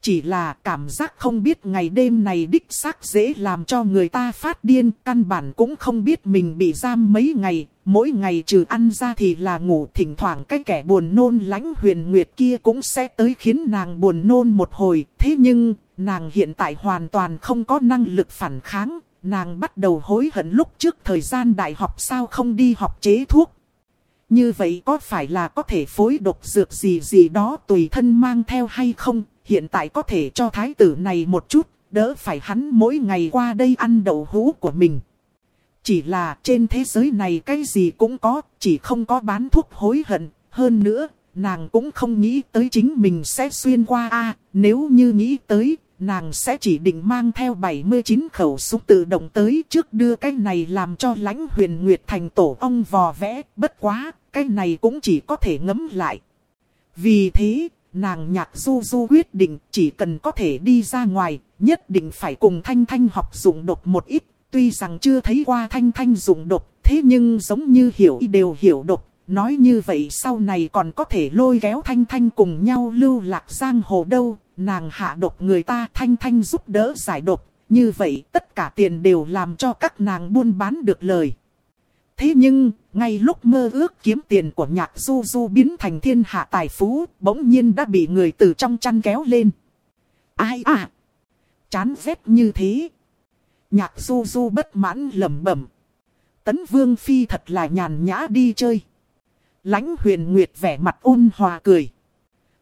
Chỉ là cảm giác không biết ngày đêm này đích xác dễ làm cho người ta phát điên, căn bản cũng không biết mình bị giam mấy ngày, mỗi ngày trừ ăn ra thì là ngủ, thỉnh thoảng cái kẻ buồn nôn lánh huyền nguyệt kia cũng sẽ tới khiến nàng buồn nôn một hồi, thế nhưng, nàng hiện tại hoàn toàn không có năng lực phản kháng, nàng bắt đầu hối hận lúc trước thời gian đại học sao không đi học chế thuốc. Như vậy có phải là có thể phối độc dược gì gì đó tùy thân mang theo hay không? Hiện tại có thể cho thái tử này một chút, đỡ phải hắn mỗi ngày qua đây ăn đậu hũ của mình. Chỉ là trên thế giới này cái gì cũng có, chỉ không có bán thuốc hối hận. Hơn nữa, nàng cũng không nghĩ tới chính mình sẽ xuyên qua a nếu như nghĩ tới, nàng sẽ chỉ định mang theo 79 khẩu súng tự động tới trước đưa cái này làm cho lãnh huyền nguyệt thành tổ ong vò vẽ, bất quá, cái này cũng chỉ có thể ngấm lại. Vì thế, nàng nhạc du du quyết định chỉ cần có thể đi ra ngoài, nhất định phải cùng Thanh Thanh học dụng độc một ít. Tuy rằng chưa thấy qua Thanh Thanh dụng độc, thế nhưng giống như hiểu đều hiểu độc. Nói như vậy sau này còn có thể lôi kéo Thanh Thanh cùng nhau lưu lạc giang hồ đâu. Nàng hạ độc người ta Thanh Thanh giúp đỡ giải độc. Như vậy tất cả tiền đều làm cho các nàng buôn bán được lời. Thế nhưng, ngay lúc mơ ước kiếm tiền của nhạc du du biến thành thiên hạ tài phú, bỗng nhiên đã bị người từ trong chăn kéo lên. Ai à? Chán ghét như thế. Nhạc du du bất mãn lẩm bẩm. Tấn Vương Phi thật là nhàn nhã đi chơi. lãnh huyền nguyệt vẻ mặt ôn hòa cười.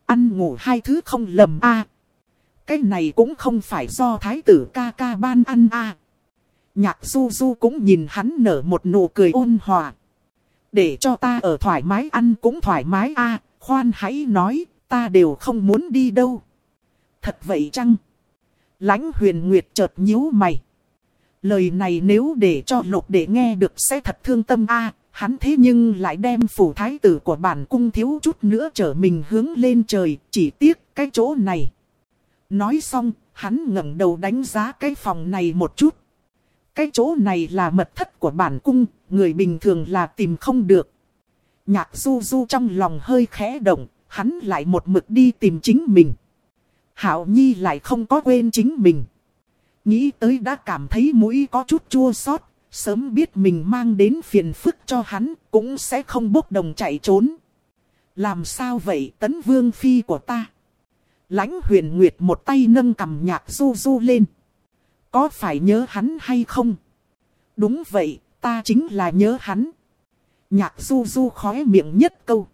Ăn ngủ hai thứ không lầm a Cái này cũng không phải do thái tử ca ca ban ăn a Nhạc du du cũng nhìn hắn nở một nụ cười ôn hòa. Để cho ta ở thoải mái ăn cũng thoải mái a khoan hãy nói, ta đều không muốn đi đâu. Thật vậy chăng? lãnh huyền nguyệt chợt nhíu mày. Lời này nếu để cho lục để nghe được sẽ thật thương tâm a hắn thế nhưng lại đem phủ thái tử của bản cung thiếu chút nữa trở mình hướng lên trời, chỉ tiếc cái chỗ này. Nói xong, hắn ngẩng đầu đánh giá cái phòng này một chút. Cái chỗ này là mật thất của bản cung, người bình thường là tìm không được. Nhạc du du trong lòng hơi khẽ động, hắn lại một mực đi tìm chính mình. Hảo Nhi lại không có quên chính mình. Nghĩ tới đã cảm thấy mũi có chút chua xót, sớm biết mình mang đến phiền phức cho hắn, cũng sẽ không bốc đồng chạy trốn. Làm sao vậy tấn vương phi của ta? lãnh huyền nguyệt một tay nâng cầm nhạc du du lên. Có phải nhớ hắn hay không? Đúng vậy, ta chính là nhớ hắn. Nhạc du du khóe miệng nhất câu.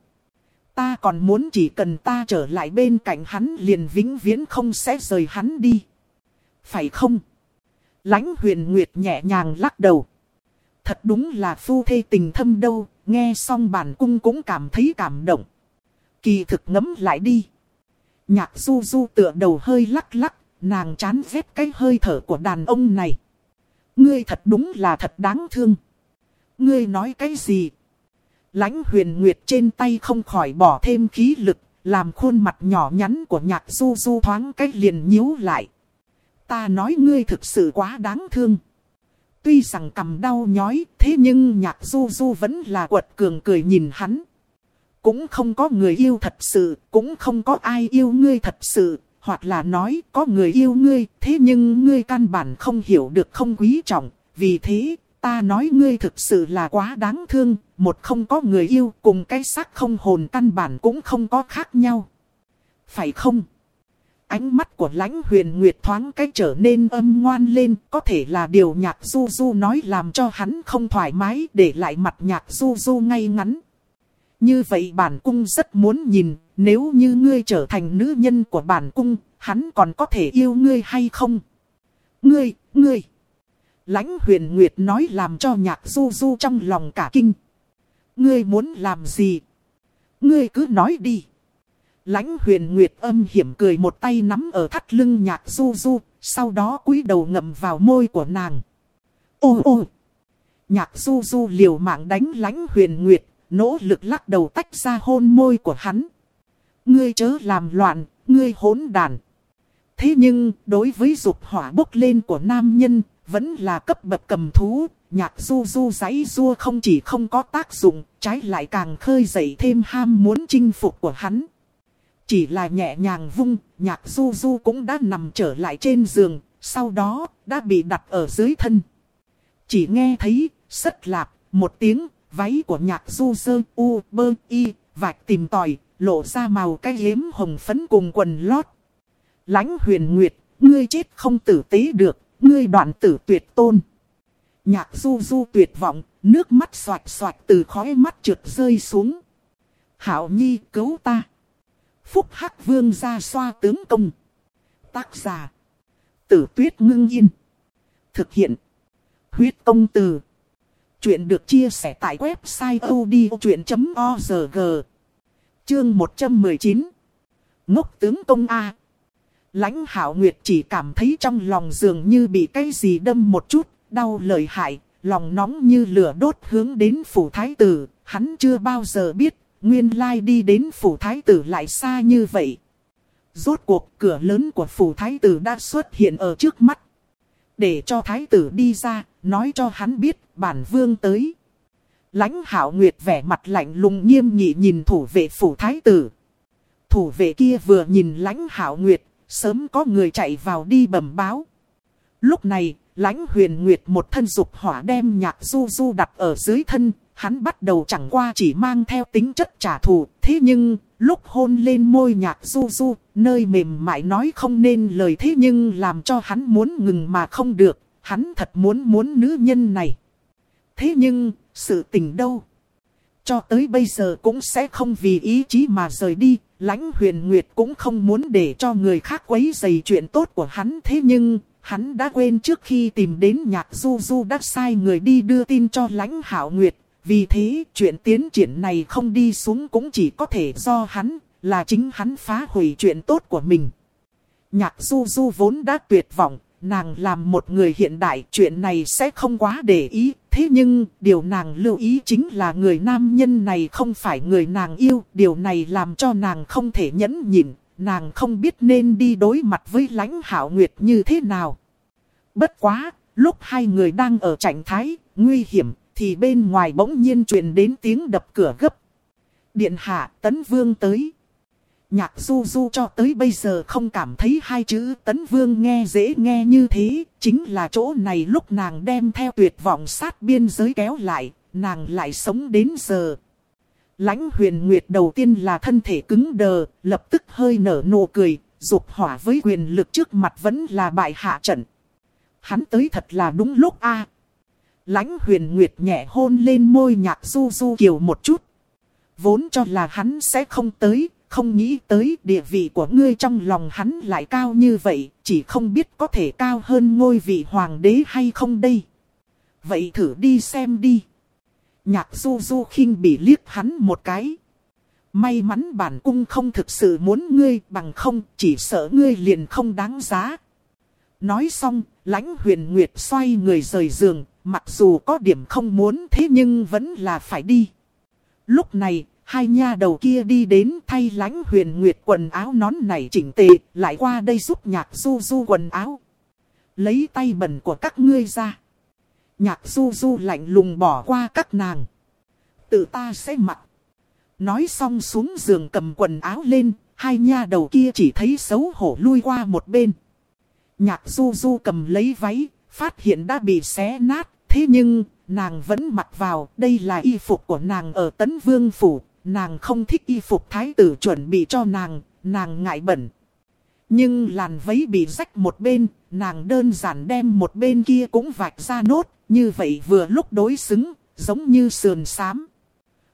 Ta còn muốn chỉ cần ta trở lại bên cạnh hắn liền vĩnh viễn không sẽ rời hắn đi. Phải không? lãnh huyền nguyệt nhẹ nhàng lắc đầu. Thật đúng là phu thê tình thâm đâu, nghe xong bản cung cũng cảm thấy cảm động. Kỳ thực ngấm lại đi. Nhạc du du tựa đầu hơi lắc lắc, nàng chán ghét cái hơi thở của đàn ông này. Ngươi thật đúng là thật đáng thương. Ngươi nói cái gì? lãnh huyền nguyệt trên tay không khỏi bỏ thêm khí lực, làm khuôn mặt nhỏ nhắn của nhạc du du thoáng cách liền nhíu lại. Ta nói ngươi thực sự quá đáng thương. Tuy rằng cầm đau nhói, thế nhưng nhạc du du vẫn là quật cường cười nhìn hắn. cũng không có người yêu thật sự, cũng không có ai yêu ngươi thật sự, hoặc là nói có người yêu ngươi, thế nhưng ngươi căn bản không hiểu được không quý trọng, vì thế, ta nói ngươi thực sự là quá đáng thương, một không có người yêu cùng cái xác không hồn căn bản cũng không có khác nhau. Phải không? Ánh mắt của lãnh huyền nguyệt thoáng cách trở nên âm ngoan lên, có thể là điều nhạc du du nói làm cho hắn không thoải mái để lại mặt nhạc du du ngay ngắn. Như vậy bản cung rất muốn nhìn, nếu như ngươi trở thành nữ nhân của bản cung, hắn còn có thể yêu ngươi hay không? Ngươi, ngươi! Lãnh huyền nguyệt nói làm cho nhạc du du trong lòng cả kinh. Ngươi muốn làm gì? Ngươi cứ nói đi. Lãnh huyền nguyệt âm hiểm cười một tay nắm ở thắt lưng nhạc du du, sau đó cúi đầu ngậm vào môi của nàng. Ô ô! Nhạc du du liều mạng đánh lãnh huyền nguyệt, nỗ lực lắc đầu tách ra hôn môi của hắn. Ngươi chớ làm loạn, ngươi hỗn đàn. Thế nhưng, đối với dục hỏa bốc lên của nam nhân, vẫn là cấp bậc cầm thú, nhạc du du giấy rua không chỉ không có tác dụng, trái lại càng khơi dậy thêm ham muốn chinh phục của hắn. Chỉ là nhẹ nhàng vung, nhạc du du cũng đã nằm trở lại trên giường, sau đó đã bị đặt ở dưới thân. Chỉ nghe thấy, sất lạp, một tiếng, váy của nhạc du sơ u bơ y, vạch tìm tòi, lộ ra màu cái hiếm hồng phấn cùng quần lót. lãnh huyền nguyệt, ngươi chết không tử tế được, ngươi đoạn tử tuyệt tôn. Nhạc du du tuyệt vọng, nước mắt xoạch xoạch từ khói mắt trượt rơi xuống. Hảo Nhi cứu ta. Phúc Hắc Vương ra xoa tướng công. Tác giả. Tử tuyết ngưng yên. Thực hiện. Huyết công từ. Chuyện được chia sẻ tại website odchuyện.org. Chương 119. Ngốc tướng công A. Lãnh Hảo Nguyệt chỉ cảm thấy trong lòng dường như bị cái gì đâm một chút, đau lời hại, lòng nóng như lửa đốt hướng đến phủ thái tử, hắn chưa bao giờ biết, nguyên lai đi đến phủ thái tử lại xa như vậy. Rốt cuộc cửa lớn của phủ thái tử đã xuất hiện ở trước mắt. Để cho thái tử đi ra, nói cho hắn biết bản vương tới. Lãnh hảo nguyệt vẻ mặt lạnh lùng nghiêm nghị nhìn thủ vệ phủ thái tử. Thủ vệ kia vừa nhìn lãnh hảo nguyệt, sớm có người chạy vào đi bẩm báo. Lúc này, lãnh huyền nguyệt một thân dục hỏa đem nhạc du du đặt ở dưới thân, hắn bắt đầu chẳng qua chỉ mang theo tính chất trả thù. Thế nhưng, lúc hôn lên môi nhạc du du, nơi mềm mại nói không nên lời thế nhưng làm cho hắn muốn ngừng mà không được, hắn thật muốn muốn nữ nhân này. Thế nhưng, sự tình đâu? Cho tới bây giờ cũng sẽ không vì ý chí mà rời đi, lãnh huyền nguyệt cũng không muốn để cho người khác quấy dày chuyện tốt của hắn. Thế nhưng, hắn đã quên trước khi tìm đến nhạc du du đã sai người đi đưa tin cho lãnh hảo nguyệt. Vì thế, chuyện tiến triển này không đi xuống cũng chỉ có thể do hắn, là chính hắn phá hủy chuyện tốt của mình. Nhạc du du vốn đã tuyệt vọng, nàng làm một người hiện đại chuyện này sẽ không quá để ý. Thế nhưng, điều nàng lưu ý chính là người nam nhân này không phải người nàng yêu. Điều này làm cho nàng không thể nhẫn nhịn, nàng không biết nên đi đối mặt với lãnh hảo nguyệt như thế nào. Bất quá, lúc hai người đang ở trạng thái, nguy hiểm, thì bên ngoài bỗng nhiên truyền đến tiếng đập cửa gấp. Điện hạ, tấn vương tới. Nhạc du du cho tới bây giờ không cảm thấy hai chữ tấn vương nghe dễ nghe như thế, chính là chỗ này lúc nàng đem theo tuyệt vọng sát biên giới kéo lại, nàng lại sống đến giờ. lãnh huyền nguyệt đầu tiên là thân thể cứng đờ, lập tức hơi nở nụ cười, dục hỏa với quyền lực trước mặt vẫn là bại hạ trận. Hắn tới thật là đúng lúc a lãnh huyền nguyệt nhẹ hôn lên môi nhạc du du kiều một chút. Vốn cho là hắn sẽ không tới, không nghĩ tới địa vị của ngươi trong lòng hắn lại cao như vậy, chỉ không biết có thể cao hơn ngôi vị hoàng đế hay không đây. Vậy thử đi xem đi. Nhạc du du khinh bị liếc hắn một cái. May mắn bản cung không thực sự muốn ngươi bằng không, chỉ sợ ngươi liền không đáng giá. Nói xong, lãnh huyền nguyệt xoay người rời giường, mặc dù có điểm không muốn thế nhưng vẫn là phải đi. Lúc này, hai nha đầu kia đi đến thay lãnh huyền nguyệt quần áo nón này chỉnh tề, lại qua đây giúp nhạc du du quần áo. Lấy tay bẩn của các ngươi ra. Nhạc du du lạnh lùng bỏ qua các nàng. Tự ta sẽ mặc. Nói xong xuống giường cầm quần áo lên, hai nha đầu kia chỉ thấy xấu hổ lui qua một bên. Nhạc du du cầm lấy váy, phát hiện đã bị xé nát, thế nhưng, nàng vẫn mặc vào, đây là y phục của nàng ở Tấn Vương Phủ, nàng không thích y phục thái tử chuẩn bị cho nàng, nàng ngại bẩn. Nhưng làn váy bị rách một bên, nàng đơn giản đem một bên kia cũng vạch ra nốt, như vậy vừa lúc đối xứng, giống như sườn xám.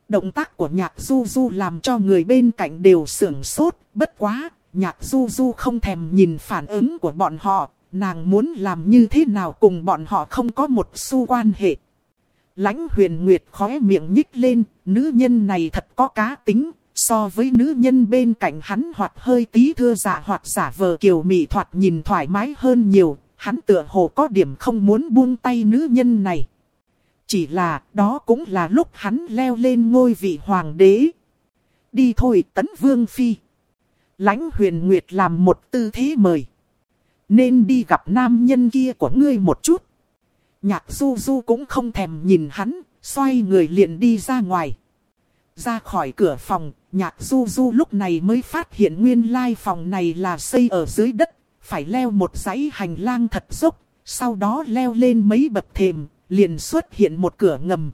Động tác của nhạc du du làm cho người bên cạnh đều sưởng sốt, bất quá, nhạc du du không thèm nhìn phản ứng của bọn họ, nàng muốn làm như thế nào cùng bọn họ không có một xu quan hệ. Lãnh huyền nguyệt khóe miệng nhích lên, nữ nhân này thật có cá tính, so với nữ nhân bên cạnh hắn hoặc hơi tí thưa giả hoặc giả vờ kiều mị thoạt nhìn thoải mái hơn nhiều, hắn tựa hồ có điểm không muốn buông tay nữ nhân này. Chỉ là đó cũng là lúc hắn leo lên ngôi vị hoàng đế. Đi thôi tấn vương phi. Lãnh huyền nguyệt làm một tư thế mời. Nên đi gặp nam nhân kia của ngươi một chút. Nhạc du du cũng không thèm nhìn hắn, xoay người liền đi ra ngoài. Ra khỏi cửa phòng, nhạc du du lúc này mới phát hiện nguyên lai phòng này là xây ở dưới đất, phải leo một dãy hành lang thật dốc, sau đó leo lên mấy bậc thềm, liền xuất hiện một cửa ngầm.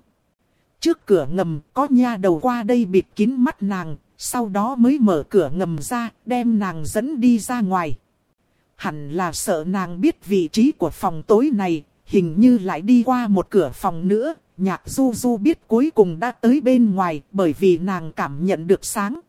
Trước cửa ngầm có nha đầu qua đây bịt kín mắt nàng, sau đó mới mở cửa ngầm ra, đem nàng dẫn đi ra ngoài. Hẳn là sợ nàng biết vị trí của phòng tối này, hình như lại đi qua một cửa phòng nữa, nhạc du du biết cuối cùng đã tới bên ngoài bởi vì nàng cảm nhận được sáng.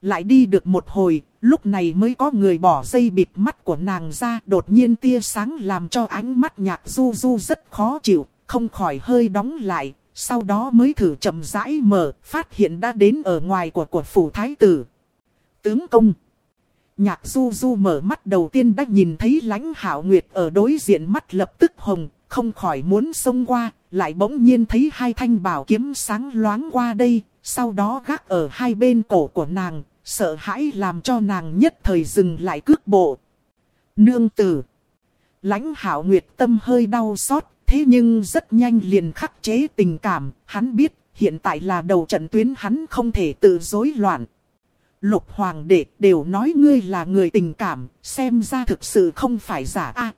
Lại đi được một hồi, lúc này mới có người bỏ dây bịt mắt của nàng ra, đột nhiên tia sáng làm cho ánh mắt nhạc du du rất khó chịu, không khỏi hơi đóng lại, sau đó mới thử chậm rãi mở, phát hiện đã đến ở ngoài của của phủ thái tử. Tướng công Nhạc du du mở mắt đầu tiên đã nhìn thấy lãnh hảo nguyệt ở đối diện mắt lập tức hồng, không khỏi muốn xông qua, lại bỗng nhiên thấy hai thanh bảo kiếm sáng loáng qua đây, sau đó gác ở hai bên cổ của nàng, sợ hãi làm cho nàng nhất thời dừng lại cước bộ. Nương tử Lãnh hảo nguyệt tâm hơi đau xót, thế nhưng rất nhanh liền khắc chế tình cảm, hắn biết hiện tại là đầu trận tuyến hắn không thể tự rối loạn. Lục hoàng đệ đều nói ngươi là người tình cảm, xem ra thực sự không phải giả a.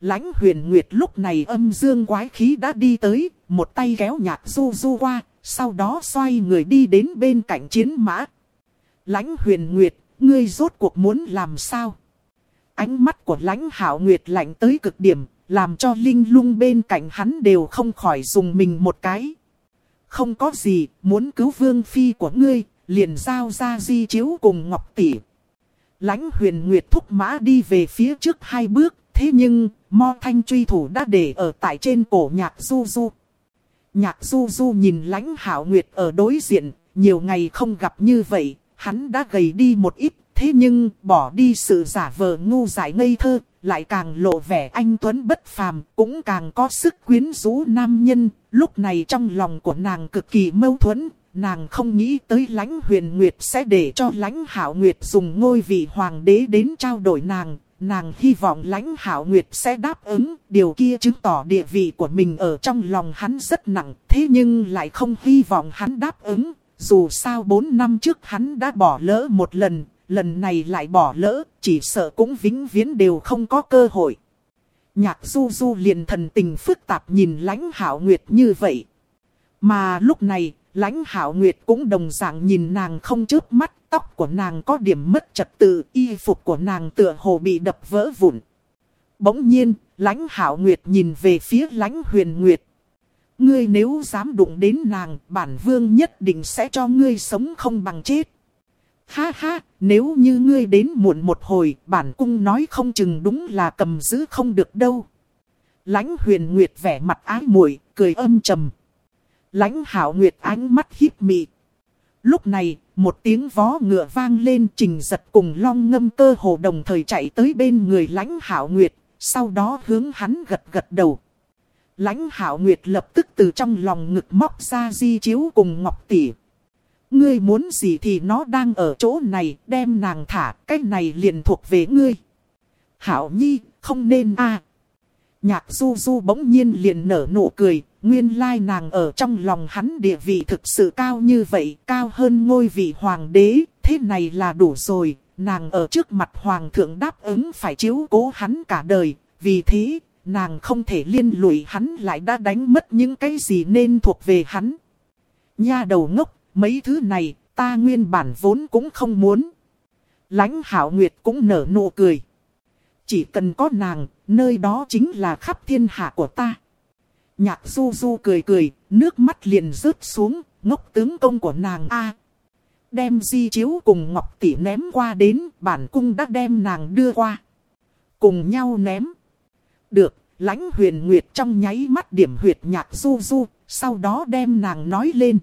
lãnh huyền nguyệt lúc này âm dương quái khí đã đi tới, một tay kéo nhạc du du qua, sau đó xoay người đi đến bên cạnh chiến mã. Lãnh huyền nguyệt, ngươi rốt cuộc muốn làm sao? Ánh mắt của lãnh hảo nguyệt lạnh tới cực điểm, làm cho linh lung bên cạnh hắn đều không khỏi dùng mình một cái. Không có gì, muốn cứu vương phi của ngươi, liền giao ra di chiếu cùng Ngọc Tỷ. Lãnh huyền nguyệt thúc mã đi về phía trước hai bước, thế nhưng, mo thanh truy thủ đã để ở tại trên cổ nhạc du du. Nhạc du du nhìn lãnh hảo nguyệt ở đối diện, nhiều ngày không gặp như vậy, hắn đã gầy đi một ít, thế nhưng bỏ đi sự giả vờ ngu dại ngây thơ, lại càng lộ vẻ anh Tuấn bất phàm, cũng càng có sức quyến rũ nam nhân. Lúc này trong lòng của nàng cực kỳ mâu thuẫn, nàng không nghĩ tới lãnh huyền nguyệt sẽ để cho lãnh hảo nguyệt dùng ngôi vị hoàng đế đến trao đổi nàng. Nàng hy vọng lãnh hảo nguyệt sẽ đáp ứng, điều kia chứng tỏ địa vị của mình ở trong lòng hắn rất nặng, thế nhưng lại không hy vọng hắn đáp ứng. Dù sao 4 năm trước hắn đã bỏ lỡ một lần, lần này lại bỏ lỡ, chỉ sợ cũng vĩnh viễn đều không có cơ hội. Nhạc du du liền thần tình phức tạp nhìn lãnh hảo nguyệt như vậy. Mà lúc này, lãnh hảo nguyệt cũng đồng dạng nhìn nàng không chớp mắt, tóc của nàng có điểm mất trật tự, y phục của nàng tựa hồ bị đập vỡ vụn. Bỗng nhiên, lãnh hảo nguyệt nhìn về phía lãnh huyền nguyệt. Ngươi nếu dám đụng đến nàng, bản vương nhất định sẽ cho ngươi sống không bằng chết. Ha ha, nếu như ngươi đến muộn một hồi, bản cung nói không chừng đúng là cầm giữ không được đâu. Lãnh huyền nguyệt vẻ mặt ái muội cười âm trầm. Lãnh hảo nguyệt ánh mắt híp mị. Lúc này, một tiếng vó ngựa vang lên trình giật cùng long ngâm cơ hồ đồng thời chạy tới bên người lãnh hảo nguyệt, sau đó hướng hắn gật gật đầu. Lãnh hảo nguyệt lập tức từ trong lòng ngực móc ra di chiếu cùng ngọc tỷ. Ngươi muốn gì thì nó đang ở chỗ này, đem nàng thả, cái này liền thuộc về ngươi. Hảo nhi, không nên a Nhạc du du bỗng nhiên liền nở nụ cười, nguyên lai nàng ở trong lòng hắn địa vị thực sự cao như vậy, cao hơn ngôi vị hoàng đế, thế này là đủ rồi, nàng ở trước mặt hoàng thượng đáp ứng phải chiếu cố hắn cả đời, vì thế, nàng không thể liên lụy hắn lại đã đánh mất những cái gì nên thuộc về hắn. Nha đầu ngốc, mấy thứ này, ta nguyên bản vốn cũng không muốn. lãnh hảo nguyệt cũng nở nụ cười. Chỉ cần có nàng, nơi đó chính là khắp thiên hạ của ta. Nhạc du du cười cười, nước mắt liền rớt xuống, ngốc tướng công của nàng A. đem di chiếu cùng Ngọc Tỷ ném qua đến, bản cung đã đem nàng đưa qua. Cùng nhau ném. Được, lãnh huyền nguyệt trong nháy mắt điểm huyệt nhạc du du, sau đó đem nàng nói lên.